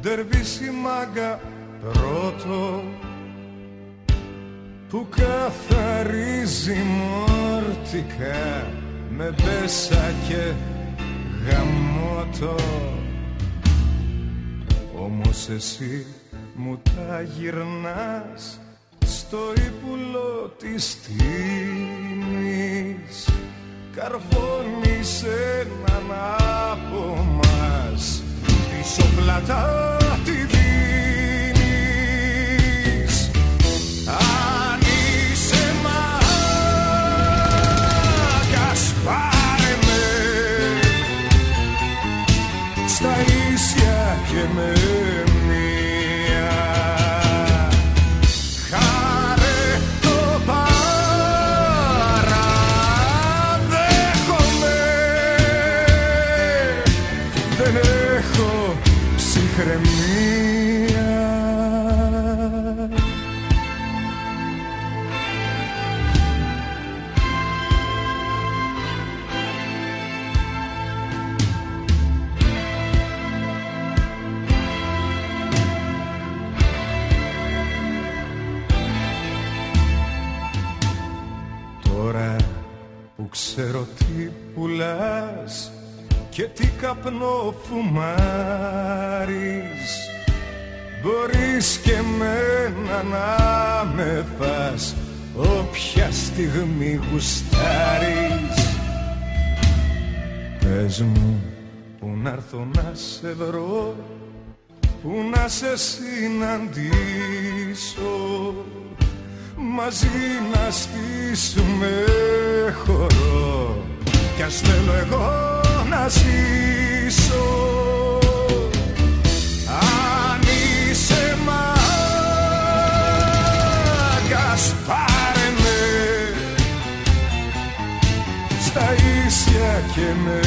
S8: Ντερβίση μάγκα πρώτο Που καθαρίζει μόρτικα Με μπέσα και γαμώτο. Όμως εσύ μου τα γυρνάς στο ύπουλο της τίμης. Καρφώνεις έναν από μας πίσω πλατά καπνό φουμάρεις Μπορείς και μένα να με φας όποια στιγμή γουστάρεις. Πες μου που να έρθω να σε βρω που να σε συναντήσω. Μαζί να στήσουμε χώρο κι ας θέλω εγώ να ζήσω. Αν είσαι μάγκας πάρε με. Στα ίσια και με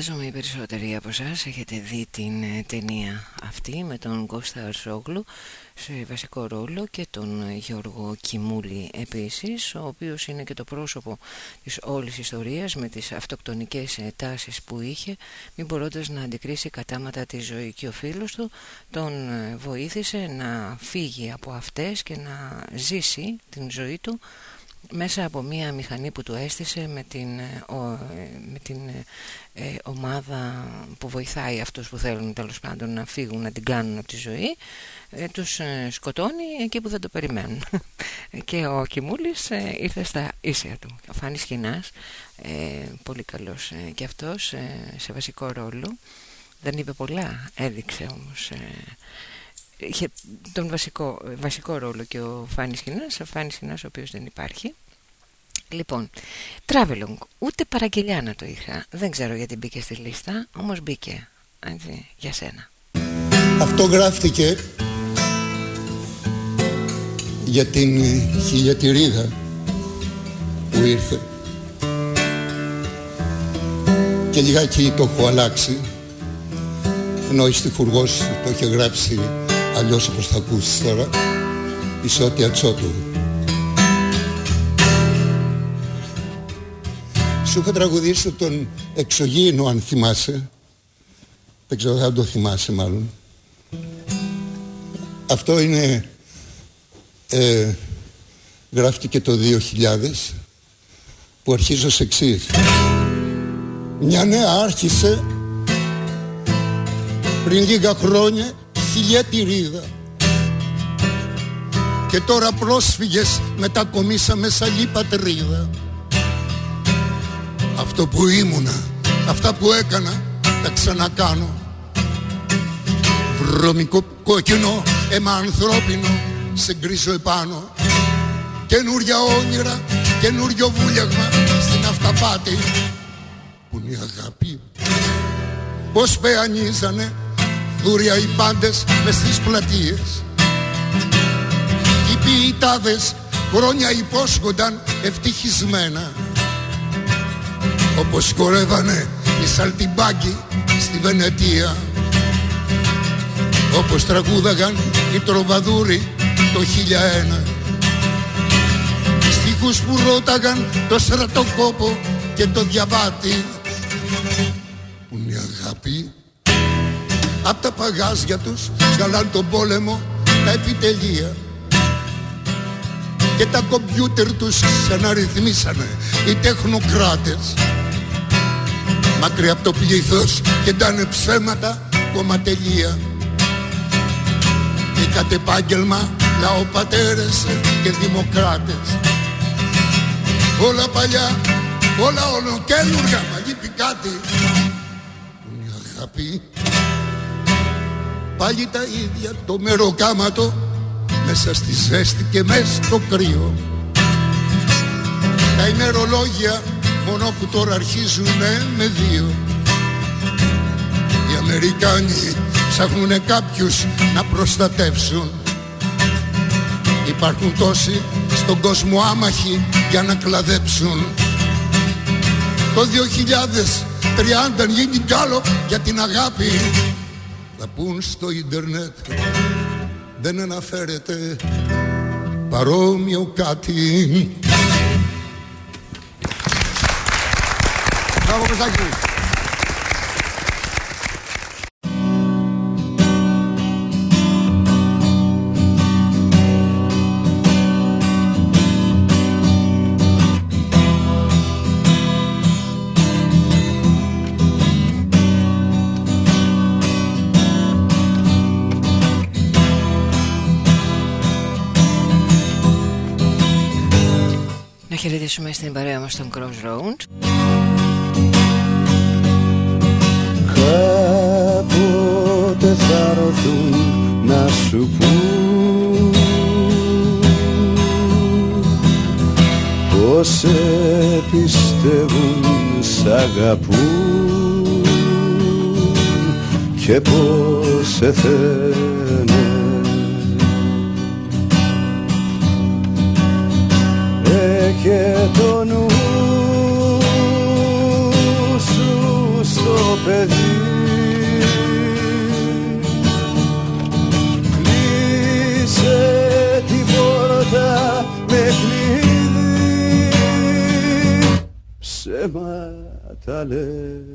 S4: Φαντάζομαι οι περισσότεροι από εσάς. Έχετε δει την ε, ταινία αυτή με τον Κώστα Αρσόγλου σε βασικό ρόλο και τον Γιώργο Κιμούλη επίσης ο οποίος είναι και το πρόσωπο της όλης ιστορίας με τις αυτοκτονικές τάσεις που είχε μην μπορώντας να αντικρίσει κατάματα της ζωή. Και ο φίλος του τον ε, βοήθησε να φύγει από αυτές και να ζήσει την ζωή του μέσα από μια μηχανή που του έστησε με την, ε, με την ε, ομάδα που βοηθάει αυτούς που θέλουν τέλος πάντων να φύγουν, να την κάνουν από τη ζωή ε, τους σκοτώνει εκεί που δεν το περιμένουν. [laughs] Και ο Κιμούλης ήρθε στα ίσια του. Ο Φάνης Χινάς πολύ καλός και αυτός σε βασικό ρόλο. Δεν είπε πολλά έδειξε όμως είχε τον βασικό, βασικό ρόλο και ο Φάνης Χινάς, ο Φάνης Χινάς ο οποίος δεν υπάρχει. Λοιπόν, Travelong, ούτε παραγγελιά να το είχα, δεν ξέρω γιατί μπήκε στη λίστα, όμως μπήκε, έτσι, για σένα.
S18: Αυτό γράφτηκε για την χιλιατηρίδα που ήρθε. Και λιγάκι το έχω αλλάξει ενώ η στιχουργός το είχε γράψει αλλιώς όπως θα ακούσεις τώρα ό,τι ατσότου Σου είχα τραγουδήσει τον εξωγήινο αν θυμάσαι. Δεν ξέρω θα το θυμάσαι μάλλον. Αυτό είναι ε, γράφτηκε το 2000 που αρχίζω σε εξής. Μια νέα άρχισε πριν λίγα χρόνια χιλιατηρίδα και τώρα πρόσφυγες μετακομίσαμε σ' αλλή πατρίδα αυτό που ήμουνα αυτά που έκανα τα ξανακάνω. Βρωμικό κόκκινο αίμα ανθρώπινο σε γκρίζω επάνω. Καινούρια όνειρα καινούριο βούλιαγμα στην αυταπάτη. Που είναι η αγάπη. Πως πεανίζανε δούρια οι πάντες μες στις πλατείες. Οι ποιητάδες χρόνια υπόσχονταν ευτυχισμένα όπως κορεύανε οι σαλτιμπάγκοι στη Βενετία. Όπως τραγούδαγαν οι τροβαδούροι το 1001 στίχους που ρώταγαν το στρατοκόπο και το διαβάτη. Που είναι αγάπη Απ' τα παγάζια τους σκαλάν τον πόλεμο τα επιτελεία. Και τα κομπιούτερ τους ξαναρυθμίσανε οι τεχνοκράτες μακριά από το πλήθος και τάνε ψέματα κομματελεία και κατ' επάγγελμα λαοπατέρες και δημοκράτες. Όλα παλιά, όλα ολοκένουργα μα λείπει κάτι. Που είναι αγάπη. Πάλι τα ίδια το μεροκάματο μέσα στη ζέστη και μέσα στο κρύο. Τα ημερολόγια μόνο που τώρα αρχίζουν με δύο. Οι Αμερικάνοι ψάχνουνε κάποιους να προστατεύσουν. Υπάρχουν τόσοι στον κόσμο άμαχοι για να κλαδέψουν. Το 2030 γίνει κι άλλο για την αγάπη. Θα πούν στο ίντερνετ δεν αναφέρεται παρόμοιο κάτι Μπράβο Κωστάκη
S4: χαιρετήσουμε στην παρέα μας τον Crossroads
S19: να σου πούν Πως σε πιστεύουν, σ' αγαπούν και πως σε θέλουν και το νου σου στο παιδί ψέματα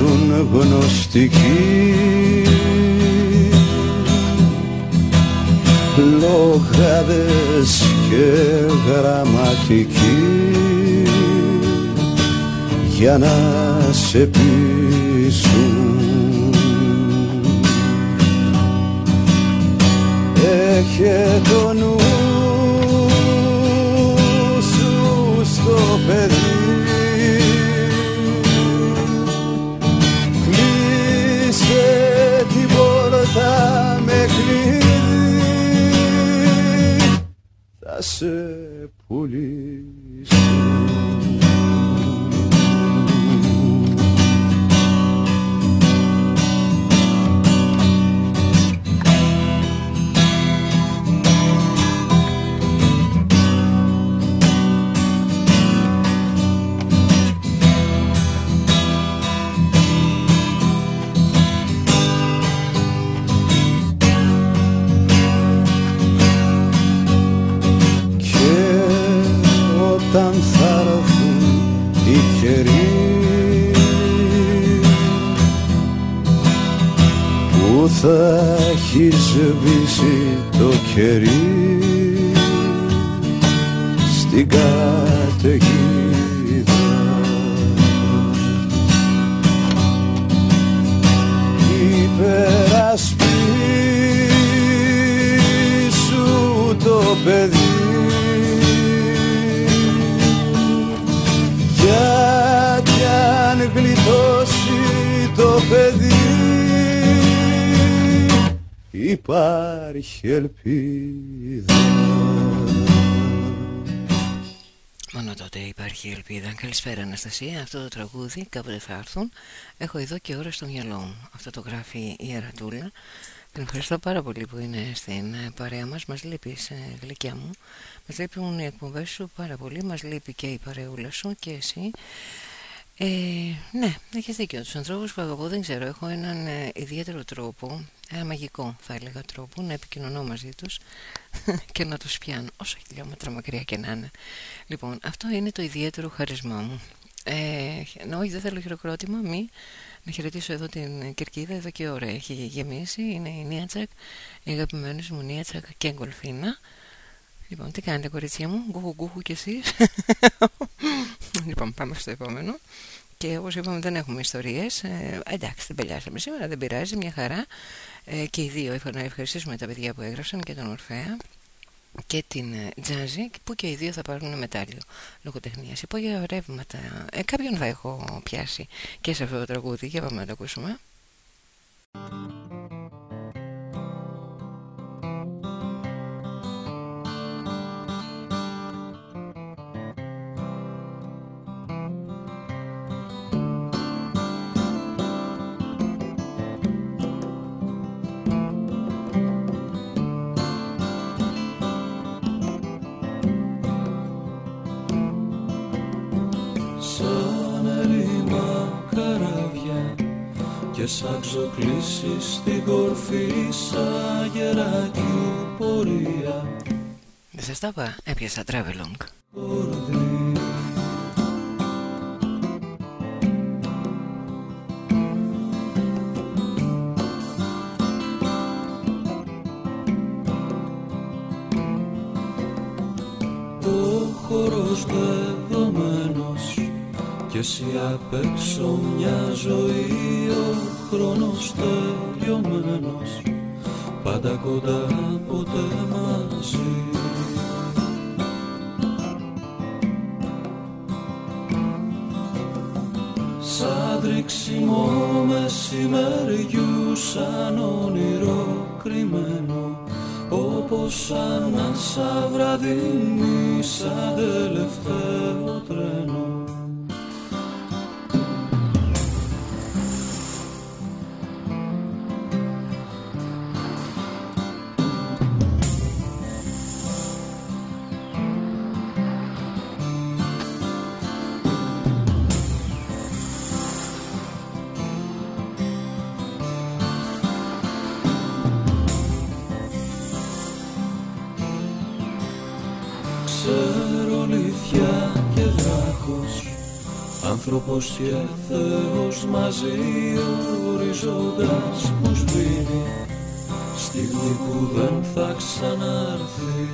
S19: έρθουν γνωστικοί. Λογάδες και γραμματικοί. Για να σε πείσουν. Έχε το νου σου στο παιδί Θα σε
S4: Αναστασία. Αυτό το τραγούδι κάποτε θα έρθουν. Έχω εδώ και ώρα στο μυαλό μου. Αυτό το γράφει η Αρατούλα. Την ευχαριστώ πάρα πολύ που είναι στην ε, παρέα μας. Μας λείπεις ε, γλυκιά μου. Μας λείπουν οι εκπομπές σου πάρα πολύ. Μας λείπει και η παρεούλα σου και εσύ. Ε, ναι, έχεις δίκιο. Τους ανθρώπους που αγαπώ δεν ξέρω. Έχω έναν ε, ιδιαίτερο τρόπο, ένα μαγικό θα έλεγα τρόπο, να επικοινωνώ μαζί τους [laughs] και να τους πιάνω όσο χιλιόμετρα μακριά και να είναι. Λοιπόν, αυτό είναι το ιδιαίτερο χαρισμά μου. Ε, να όχι, δεν θέλω χειροκρότημα, μη. Να χαιρετήσω εδώ την κερκίδα, εδώ και ώρα έχει γεμίσει. Είναι η Νίατσακ, η αγαπημένη μου Νίατσακ και Γκολφίνα. Λοιπόν, τι κάνετε κορίτσια μου, γκούχου γκούχου κι εσείς. [laughs] λοιπόν, πάμε στο επόμενο. Και όπως είπαμε δεν έχουμε ιστορίες ε, Εντάξει δεν πελιάσαμε σήμερα δεν πειράζει μια χαρά ε, Και οι δύο να ευχαριστήσουμε τα παιδιά που έγραψαν Και τον Ορφέα και την ε, Τζάζι που και οι δύο θα πάρουν μετάλλιο λογοτεχνίας. Υπόγεια ρεύματα. Ε, κάποιον θα έχω πιάσει και σε αυτό το τραγούδι. Για πάμε να το ακούσουμε
S16: και σαν ξοκλήσει στην κορφή σαν γεράκιου πορεία
S4: Δεν σας τα είπα, έπιασα travelong
S16: ορδί. Ο χώρος δεδομένος και εσύ απ' έξω μια ζωή ο χρόνος τελειωμένος πάντα κοντά ποτέ μαζί. Σαν τρίξιμο μεσημεριού σαν όνειρο κρυμμένο όπως ανάσα βραδινή σαν τελευταίο τρένο
S9: Άνθρωπος και Θεός μαζί ορίζοντας που σβήνει Στιγμή που δεν θα ξανάρθει.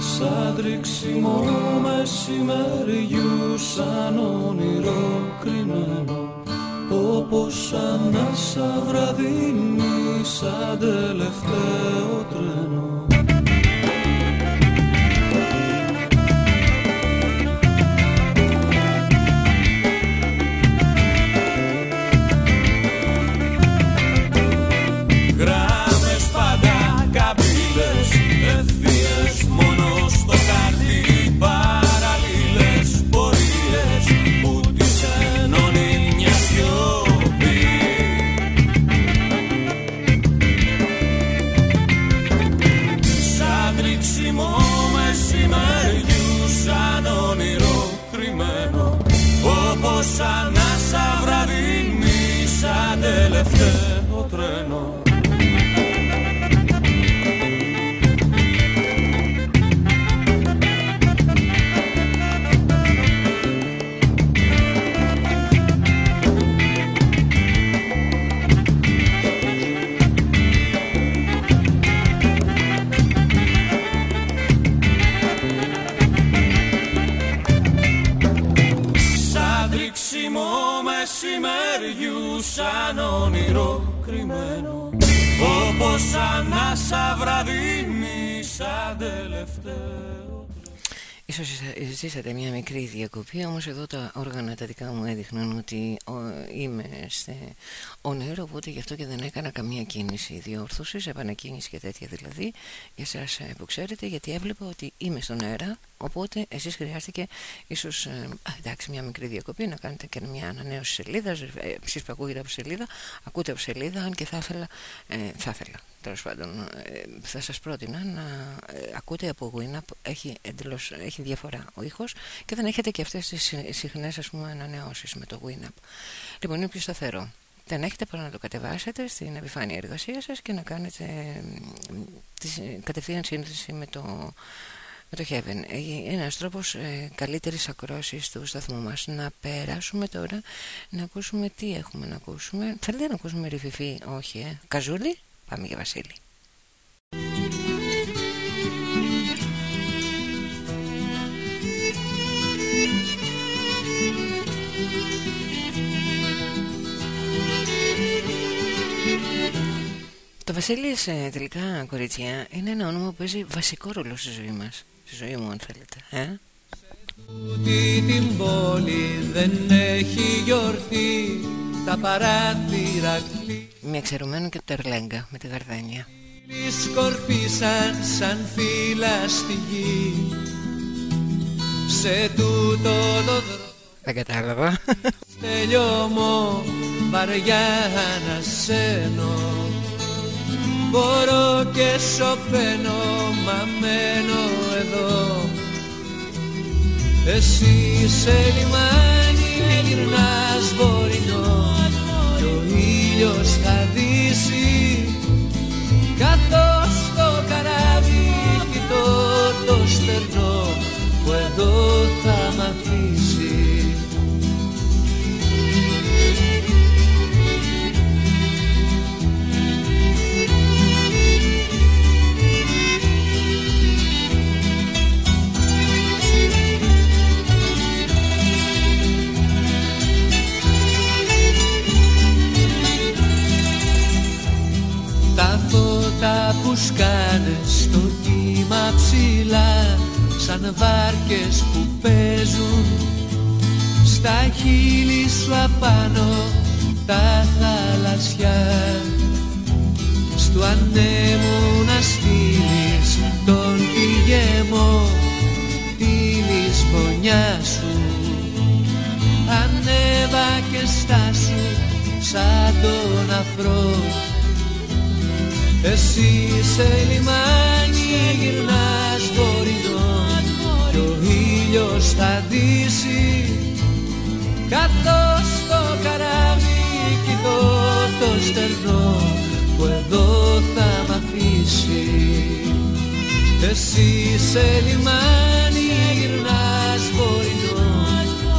S9: Σαν τρίξιμο μεσημεριού σαν όνειρο κρυμμένο όπως ανάσα βραδινή σαν τελευταίο τρένο
S20: σαν όπως ανάσα βραδινή σαν τελευταίο
S4: Ίσως ζήσατε μια μικρή διακοπή Όμως εδώ τα όργανα τα δικά μου έδειχναν Ότι είμαι σε όνειρο Οπότε γι' αυτό και δεν έκανα καμία κίνηση διόρθωσης Επανακίνηση και τέτοια δηλαδή. Για εσάς που ξέρετε Γιατί έβλεπα ότι είμαι στον αέρα Οπότε εσείς χρειάστηκε ίσως, ε, εντάξει, μια μικρή διακοπή να κάνετε και μια ανανέωση σελίδα. Ε, Εσείς που ακούγεται από σελίδα, ακούτε από σελίδα, αν και θα ήθελα, ε, θα ήθελα τέλος πάντων, ε, θα σας πρότεινα να ε, ακούτε από WinUp. Έχει, εντελώς, έχει διαφορά ο ήχος και δεν έχετε και αυτές τις συχνές ανανεώσεις με το WinUp. Λοιπόν, είναι πιο σταθερό. Δεν έχετε παρά να το κατεβάσετε στην επιφάνεια εργασίας σας και να κάνετε τη κατευθείαν σύνδεση με το με το Heaven. Ε, ένας τρόπος ε, καλύτερης ακρόσης του σταθμού μας. Να περάσουμε τώρα να ακούσουμε τι έχουμε να ακούσουμε. Θέλετε να ακούσουμε ρηφιφή, όχι, ε. Καζούλη, πάμε για Βασίλη. Το Βασίλης ε, τελικά κορίτσια είναι ένα όνομα που παίζει βασικό ρόλο στη ζωή μας στη ζωή μου αν θέλετε ε;
S11: Ούτε την πόλη δεν έχει γιορτή τα παράθυρα
S4: Με εξαιρουμένο και το Τερλέγκα με τη Γαρδένια.
S11: Σκορπίσαν σαν φύλλα στη γη. Σε τούτο το δρόμο.
S4: Δεν κατάλαβα.
S11: Στελιώμο βαριά να σένω Μπορώ και σωπαίνω μα μένω εδώ. Εσύ σε λιμάνι γυρνάς βορεινό Κι ο ήλιος θα δύσει. Καθώς το καράβι κοιτώ το στερνό Που εδώ θα μ' αφήσει που σκάνε στο κύμα ψηλά σαν βάρκες που παίζουν. Στα χείλη σου απάνω τα θαλασσιά. Στου ανέμου να στείλεις τον πηγεμό τη λησπονιά σου. Ανέβα και στάσου σαν τον αφρό εσύ σε λιμάνι γυρνάς βορεινό Κι ο ήλιος θα δύσει Καθώς το καράβι κοιτώ το στερνό Που εδώ θα μ' αφήσει. Εσύ σε λιμάνι γυρνάς βορεινό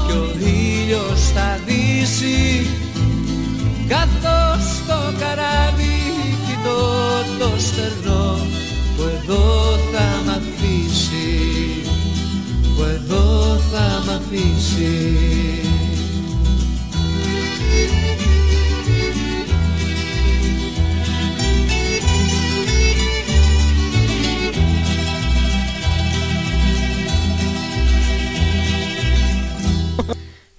S11: Κι ο ήλιος θα δύσει Καθώς το καράβι κοιτώ το στερνό Που εδώ θα μ' αφήσει Που εδώ θα μ' αφήσει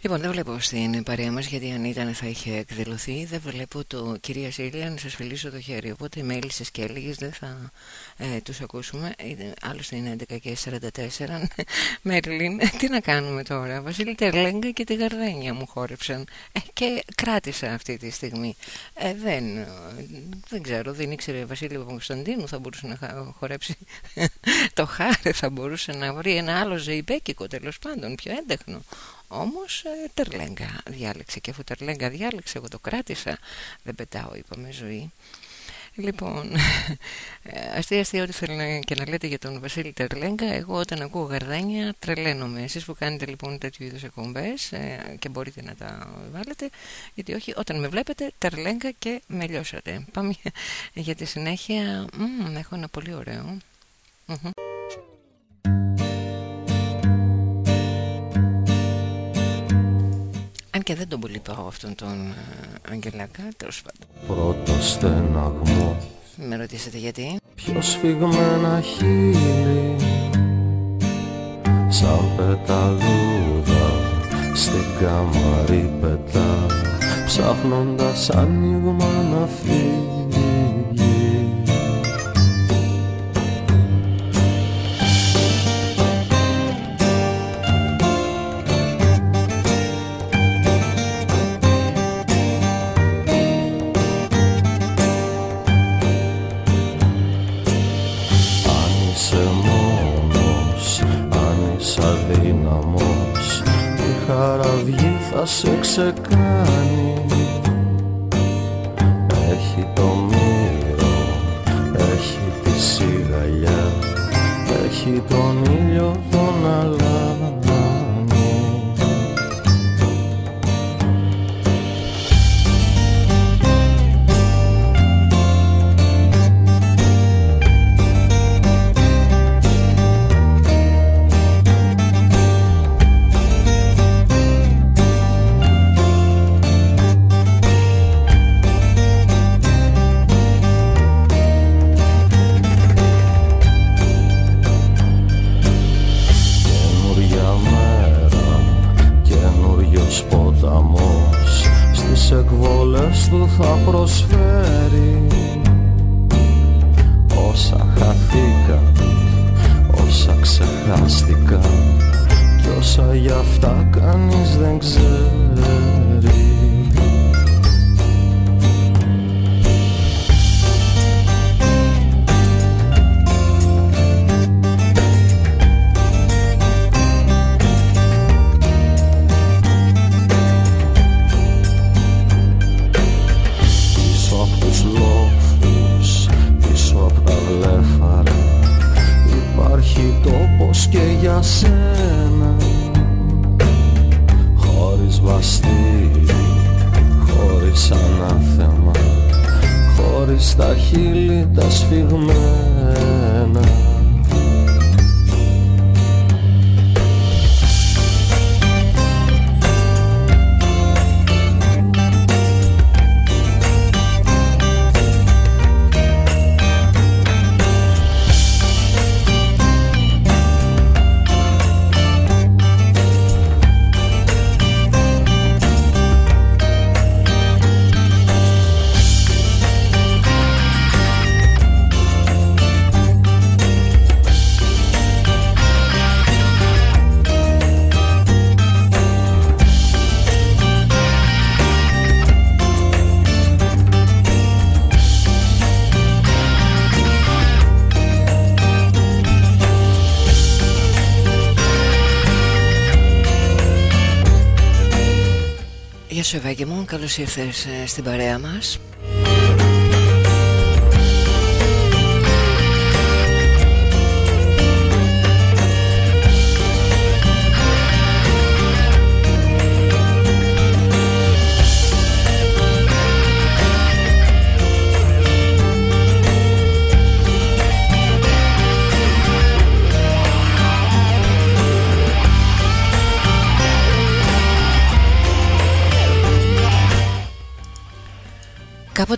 S4: Λοιπόν, δεν βλέπω στην παρέα μας γιατί αν ήταν θα είχε εκδηλωθεί. Δεν βλέπω το κυρία Σίλια να σας φιλήσω το χέρι. Οπότε μέλησε και έλεγες δεν θα ε, τους ακούσουμε. Ε, άλλωστε είναι 11 και 44. [laughs] Μέρλιν, τι να κάνουμε τώρα; Βασίλη Τερλέγκα και τη Γαρδένια μου χόρεψαν. Ε, και κράτησα αυτή τη στιγμή. Ε, δεν, δεν ξέρω, δεν ήξερε Βασίλη Παπακοσταντίνου θα μπορούσε να χορέψει. [laughs] το χάρη θα μπορούσε να βρει ένα άλλο ζεϊμπέκικο τέλος πάντων, πιο έντεχνο. Όμως ε, Τερλέγκα διάλεξε και αφού Τερλέγκα διάλεξε εγώ το κράτησα δεν πετάω είπαμε ζωή. Λοιπόν, [laughs] ε, αστεία αστεία ό,τι θέλει και να λέτε για τον Βασίλη Τερλέγκα Εγώ όταν ακούω γαρδάνια τρελαίνομαι. Εσείς που κάνετε λοιπόν τέτοιου είδους εκπομπές ε, Και μπορείτε να τα βάλετε Γιατί όχι, όταν με βλέπετε Τερλέγκα και με λιώσατε. Πάμε για τη συνέχεια. Μ, Έχω ένα πολύ ωραίο Αν και δεν τον πολύ πάω αυτόν τον uh, Αγγελάκα, τέλος πάντων.
S21: Πρώτο στεναγμό.
S4: Με ρωτήσετε γιατί;
S21: Πιο σφιγμένα χείλη, σαν πεταλούδα στην καμαρή πετά, ψάχνοντας άνοιγμα να φύγει. Σε ξεκάνει. Έχει το μύρο, έχει τη σιγαλιά Έχει τον ήλιο τον αλά προσφέρει. Όσα χαθήκαν, όσα ξεχάστηκαν και όσα για αυτά κανείς δεν ξέρει.
S4: Σου Ευάγγι μου, καλώς ήρθες ε, στην παρέα μας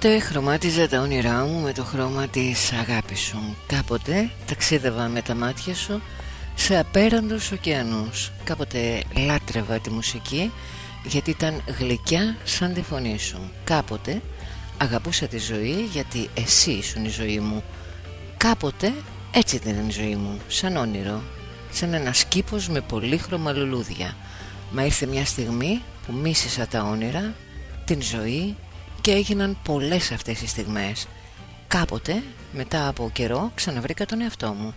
S4: Κάποτε χρωμάτιζα τα όνειρά μου με το χρώμα της αγάπης σου. Κάποτε ταξίδευα με τα μάτια σου σε απέραντους ωκεανούς. Κάποτε λάτρευα τη μουσική γιατί ήταν γλυκιά σαν τη φωνή σου. Κάποτε αγαπούσα τη ζωή γιατί εσύ ήσουν η ζωή μου. Κάποτε έτσι ήταν η ζωή μου, σαν όνειρο Σαν ένα σκήπος με πολύχρωμα λουλούδια. Μα ήρθε μια στιγμή που μίσησα τα όνειρα, την ζωή και έγιναν πολλές αυτές οι στιγμές. Κάποτε, μετά από καιρό, ξαναβρήκα τον εαυτό μου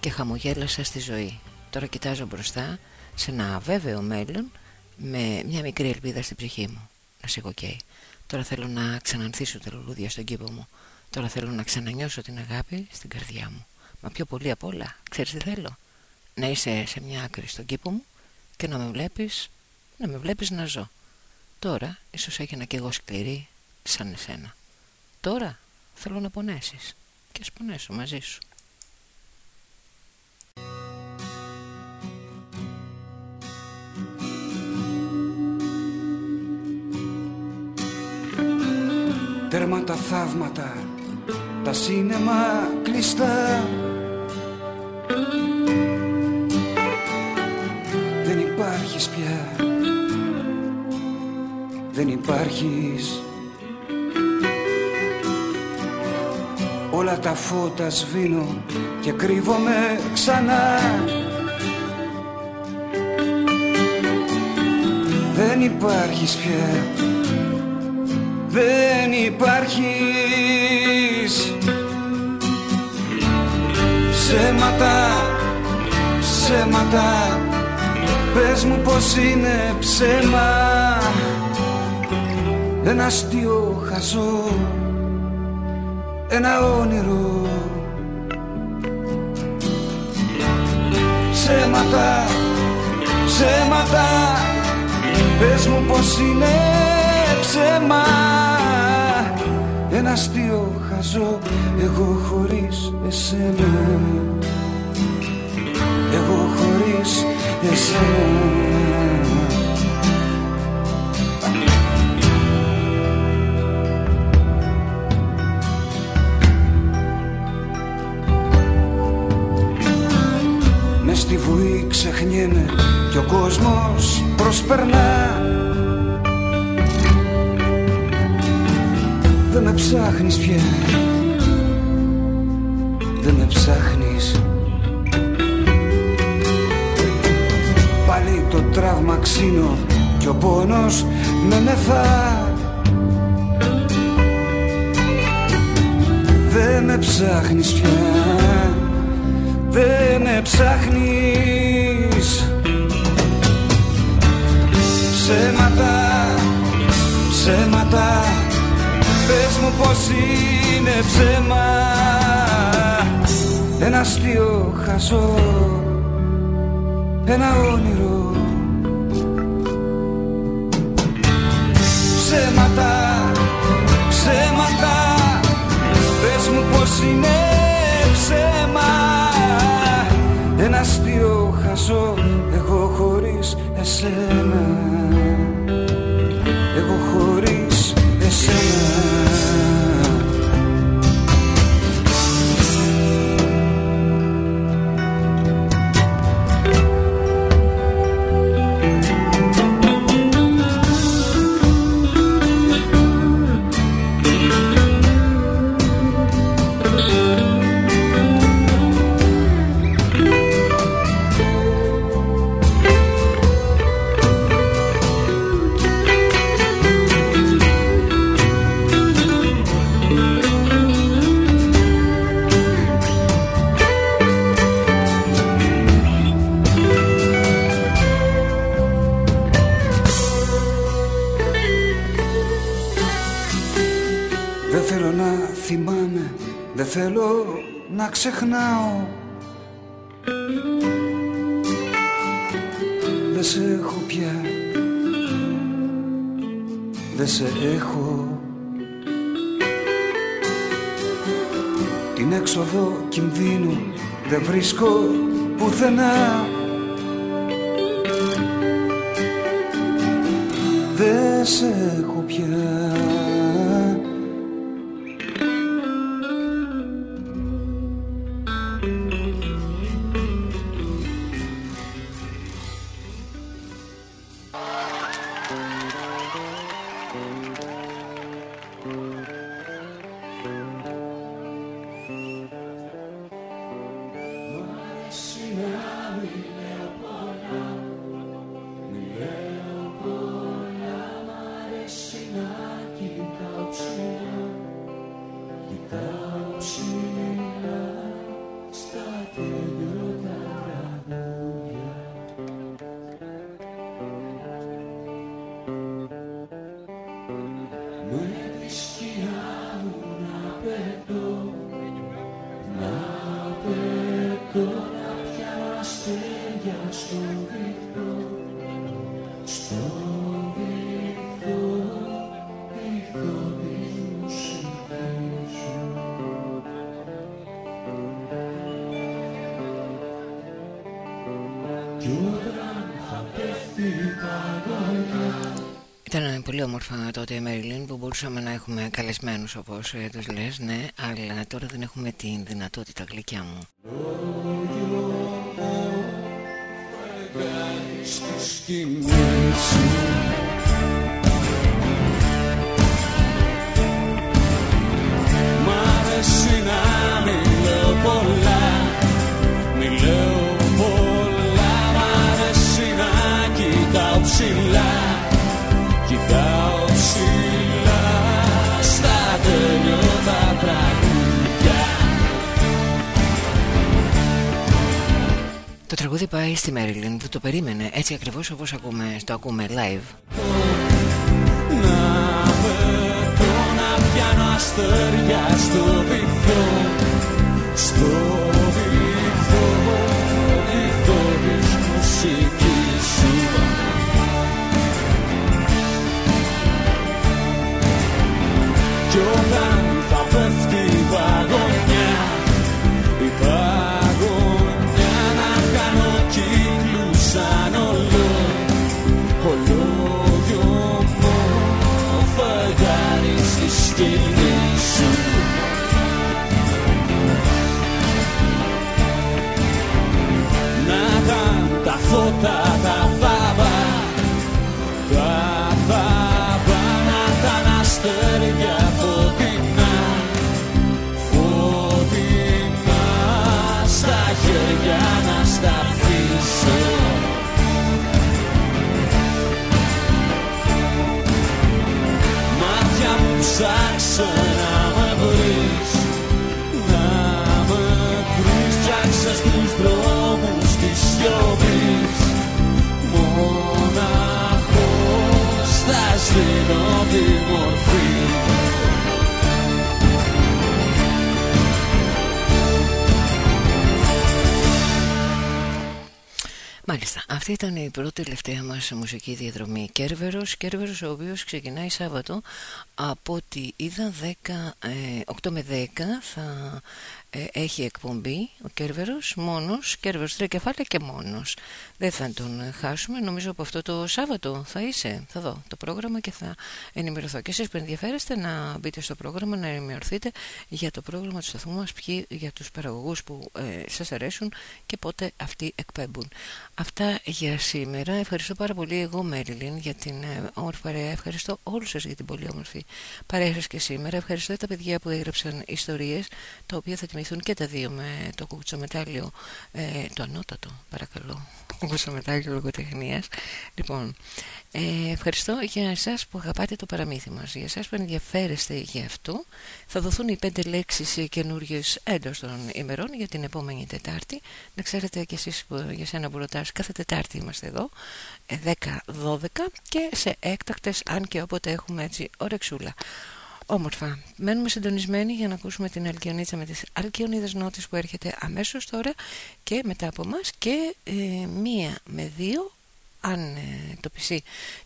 S4: και χαμογέλασα στη ζωή. Τώρα κοιτάζω μπροστά σε ένα αβέβαιο μέλλον με μια μικρή ελπίδα στην ψυχή μου. Να σιγω Τώρα θέλω να ξανανθίσω τα λουλούδια στον κήπο μου. Τώρα θέλω να ξανανιώσω την αγάπη στην καρδιά μου. Μα πιο πολύ απ' όλα, ξέρεις τι θέλω; Να είσαι σε μια άκρη στον κήπο μου Και να με βλέπεις, να με βλέπεις να ζω. Τώρα ίσως έγινα κι εγώ σκληρή σαν εσένα. Τώρα θέλω να πονέσεις Και ας πονέσω μαζί σου.
S22: Τέρμα τα θαύματα, τα σίνεμα κλειστά. Δεν υπάρχεις πια. Δεν υπάρχεις Όλα τα φώτα σβήνω και κρύβομαι ξανά. Δεν υπάρχεις πια. Δεν υπάρχεις. Ψέματα, ψέματα. Πες μου πως είναι ψέμα. Ένα αστείο χαζό Ένα όνειρο. Ψέματα, ψέματα Πες μου πως είναι ψέμα. Ένα αστείο χαζό εγώ χωρίς εσένα. Εγώ χωρίς εσένα στη βουή ξεχνιέμαι και ο κόσμος προσπερνά. Δεν με ψάχνεις πια. Δεν με ψάχνεις. Πάλι το τραύμα ξύνω και ο πόνος με μεθά. Δεν με ψάχνεις πια Δεν με ψάχνεις Ψέματα, ψέματα Πες μου πως είναι ψέμα. Ένα αστείο χαζό Ένα όνειρο. Ψέματα, ψέματα Πες μου πως είναι ψέμα. Ένα αστείο χαζό Εγώ χωρίς εσένα θέλω να ξεχνάω. Δεν σε έχω πια, δεν σε έχω. Την έξοδο κινδύνου δεν βρίσκω πουθενά
S4: πολύ όμορφα τότε Μέριλιν που μπορούσαμε να έχουμε καλεσμένους όπως ε, τους λες ναι αλλά τώρα δεν έχουμε την δυνατότητα γλυκιά μου τραγούδι πάει στη Μέριλιν που το περίμενε έτσι ακριβώς όπως ακούμε, το ακούμε live.
S8: Να πετώ να πιάνω αστέρια στο βυθό Στο χέρια να στα αφήσω Μάτια μου ψάξε να με βρεις Να με βρεις. Ψάξες στους δρόμους της σιωπής. Μοναχός θα σβήνω τη μορφή
S4: αυτή ήταν η πρώτη τελευταία μας μουσική διαδρομή. Κέρβερος, Κέρβερος ο οποίος ξεκινάει Σάββατο από ό,τι είδα 10, ε, 8 με 10 θα ε, έχει εκπομπή ο Κέρβερος μόνος, Κέρβερος τρία κεφάλαια και μόνος δεν θα τον χάσουμε νομίζω από αυτό το Σάββατο θα είσαι, θα δω το πρόγραμμα και θα ενημερωθώ και εσείς που ενδιαφέρεστε να μπείτε στο πρόγραμμα να ενημερωθείτε για το πρόγραμμα του σταθμού μας ποιοι για τους παραγωγούς που ε, σας αρέσουν και πότε αυτοί εκπέμπουν Αυτά για σήμερα. Ευχαριστώ πάρα πολύ εγώ Μέριλιν για την ε, όμορφη παρέα. Ευχαριστώ όλους σας για την πολύ όμορφη παρέα σας και σήμερα. Ευχαριστώ τα παιδιά που έγραψαν ιστορίες τα οποία θα τιμηθούν και τα δύο με το κουτσομετάλλιο ε, το ανώτατο παρακαλώ κουτσομετάλλιος λογοτεχνίας. Λοιπόν, ε, ευχαριστώ για εσάς που αγαπάτε το παραμύθι μας Για εσάς που ενδιαφέρεστε για αυτό. Θα δοθούν οι πέντε λέξεις καινούριε έντος των ημερών Για την επόμενη Τετάρτη. Να ξέρετε και εσείς που, για σένα που ρωτάς Κάθε Τετάρτη είμαστε εδώ 10-12 και σε έκτακτες Αν και όποτε έχουμε έτσι ωρεξούλα Όμορφα. Μένουμε συντονισμένοι για να ακούσουμε την Αλκιονίτσα με τις Αλκιονίδες Νότες που έρχεται αμέσως τώρα και μετά από μας και ε, μία με δύο αν ε, το PC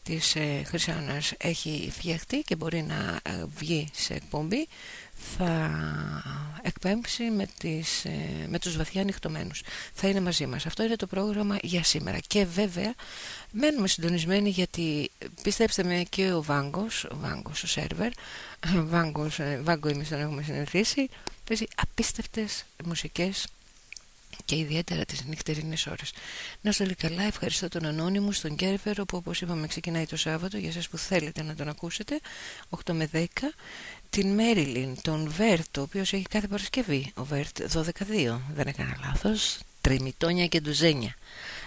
S4: της ε, Χρυσάνας έχει φτιαχτεί και μπορεί να ε, βγει σε εκπομπή θα εκπέμψει με, τις, ε, με τους βαθιά νυχτωμένους θα είναι μαζί μας. Αυτό είναι το πρόγραμμα για σήμερα. Και βέβαια μένουμε συντονισμένοι γιατί πιστέψτε με και ο Βάγκος ο Βάγκος ο σερβερ [laughs] Βάγκος, ε, Βάγκο εμείς τον έχουμε συνηθίσει παίζει απίστευτες μουσικές και ιδιαίτερα τις νυχτερινές ώρες. Να είστε καλά, ευχαριστώ τον Ανώνυμο, στον Κέρβερο που όπως είπαμε ξεκινάει το Σάββατο. Για εσάς που θέλετε να τον ακούσετε 8 με 10 την Μέριλιν, τον Βέρτ ο οποίος έχει κάθε Παρασκευή ο Βέρτ 12-2, δεν έκανα λάθος τριμητόνια και ντουζένια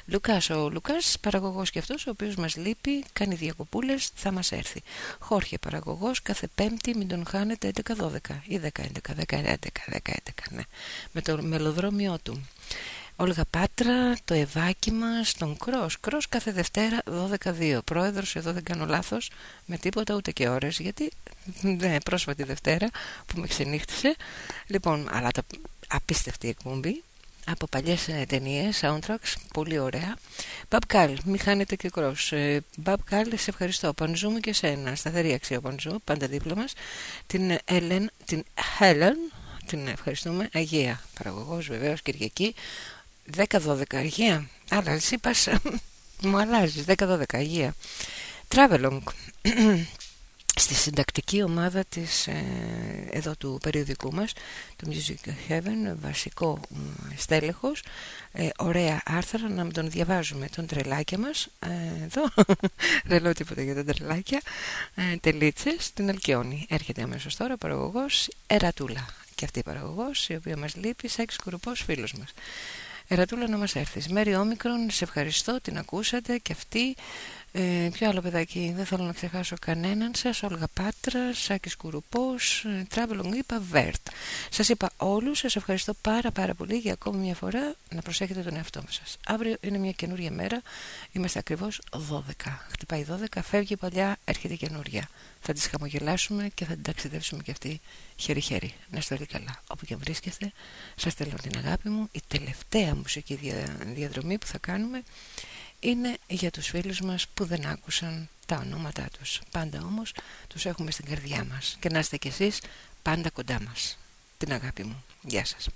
S4: Λουκάς, ο Λουκάς παραγωγός και αυτός ο οποίος μας λείπει, κάνει διακοπούλες, θα μας έρθει. Χόρχε παραγωγός, κάθε πέμπτη μην τον χάνετε 11-12 ή 10-11, 10-11, 10-11, ναι, με το μελοδρόμιο του. Όλγα Πάτρα, το Ευάκι μας, τον Κρός. Κρός κάθε Δευτέρα 12-2. Πρόεδρος, εδώ δεν κάνω λάθος, με τίποτα ούτε και ώρες, γιατί δεν είναι πρόσφατη Δευτέρα που με ξενύχτησε. Λοιπόν, αλλά τα απίστευτη εκπομπή από παλιές ε, ταινίες, soundtracks, πολύ ωραία. Μπαμπ Κάλ, μη χάνετε και κρός. Ε, Μπαμπ Κάλ, σε ευχαριστώ. Πανζούμε και σένα. Σταθερή αξία Πανζού, πάντα δίπλα μας. Την Έλεν, την Helen, την ευχαριστούμε. Αγία, παραγωγός βεβαίως, Κυριακή. 10-12 Αγία. Άρα εσύ πας, [laughs] μου αλλάζεις. 10-12 Αγία. Travelong [clears throat] στη συντακτική ομάδα της ε, εδώ του περιοδικού μας το Music Heaven βασικό στέλεχος ε, ωραία άρθρα να τον διαβάζουμε τον τρελάκια μας ε, εδώ [laughs] δεν λέω τίποτα για τα τρελάκια ε, τελίτσες την Αλκιόνη έρχεται αμέσως τώρα παραγωγός Ερατούλα και αυτή η παραγωγός η οποία μας λείπει σαν εξκουροπός φίλος μας Ερατούλα να μας έρθεις. Μέρι Όμικρον σε ευχαριστώ την ακούσατε και αυτή ε, ποιο άλλο παιδάκι, δεν θέλω να ξεχάσω κανέναν. Σας Όλγα Πάτρα, Σάκης Κουρουπός ε, Travelong είπα Βέρτ. Σας είπα όλους, σας ευχαριστώ πάρα πάρα πολύ Για ακόμη μια φορά να προσέχετε τον εαυτό σας. Αύριο είναι μια καινούργια μέρα. Είμαστε ακριβώς 12 Χτυπάει 12, φεύγει παλιά, έρχεται καινούρια. Θα τις χαμογελάσουμε και θα την ταξιδεύσουμε και αυτή χέρι-χέρι. Να είστε όλοι καλά. Όπου και βρίσκεστε, σας θέλω την αγάπη μου. Η τελευταία μουσική διαδρομή που θα κάνουμε είναι για τους φίλους μας που δεν άκουσαν τα ονόματά τους. Πάντα όμως τους έχουμε στην καρδιά μας και να είστε κι εσείς πάντα κοντά μας. Την αγάπη μου. Γεια σας.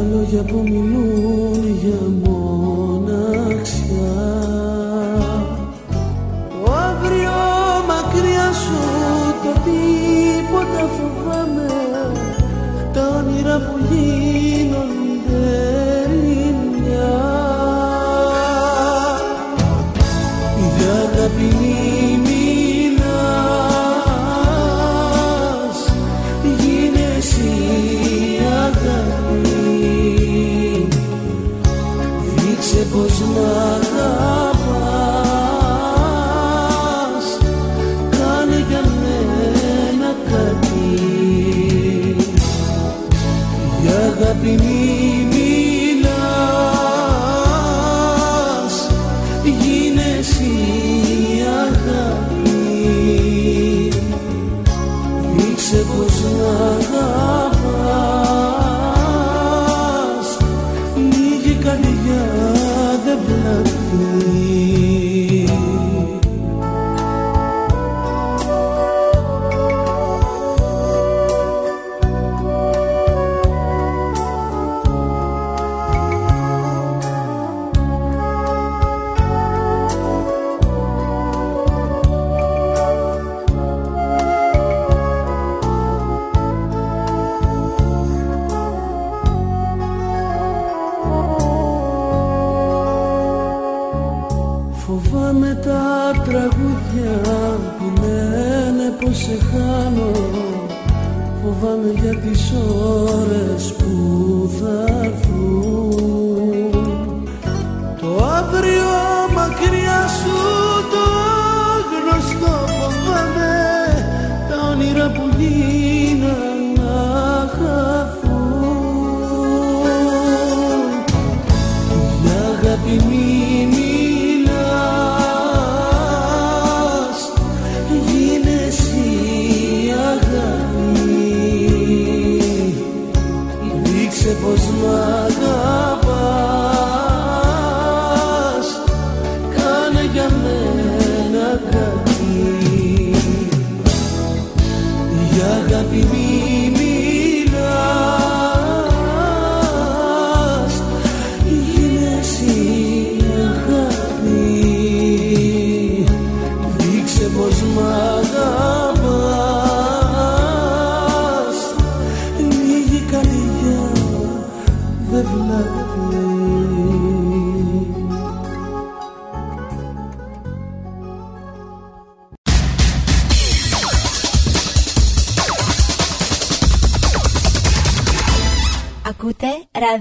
S14: Τα λόγια που μιλούν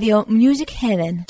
S1: Radio Music Heaven.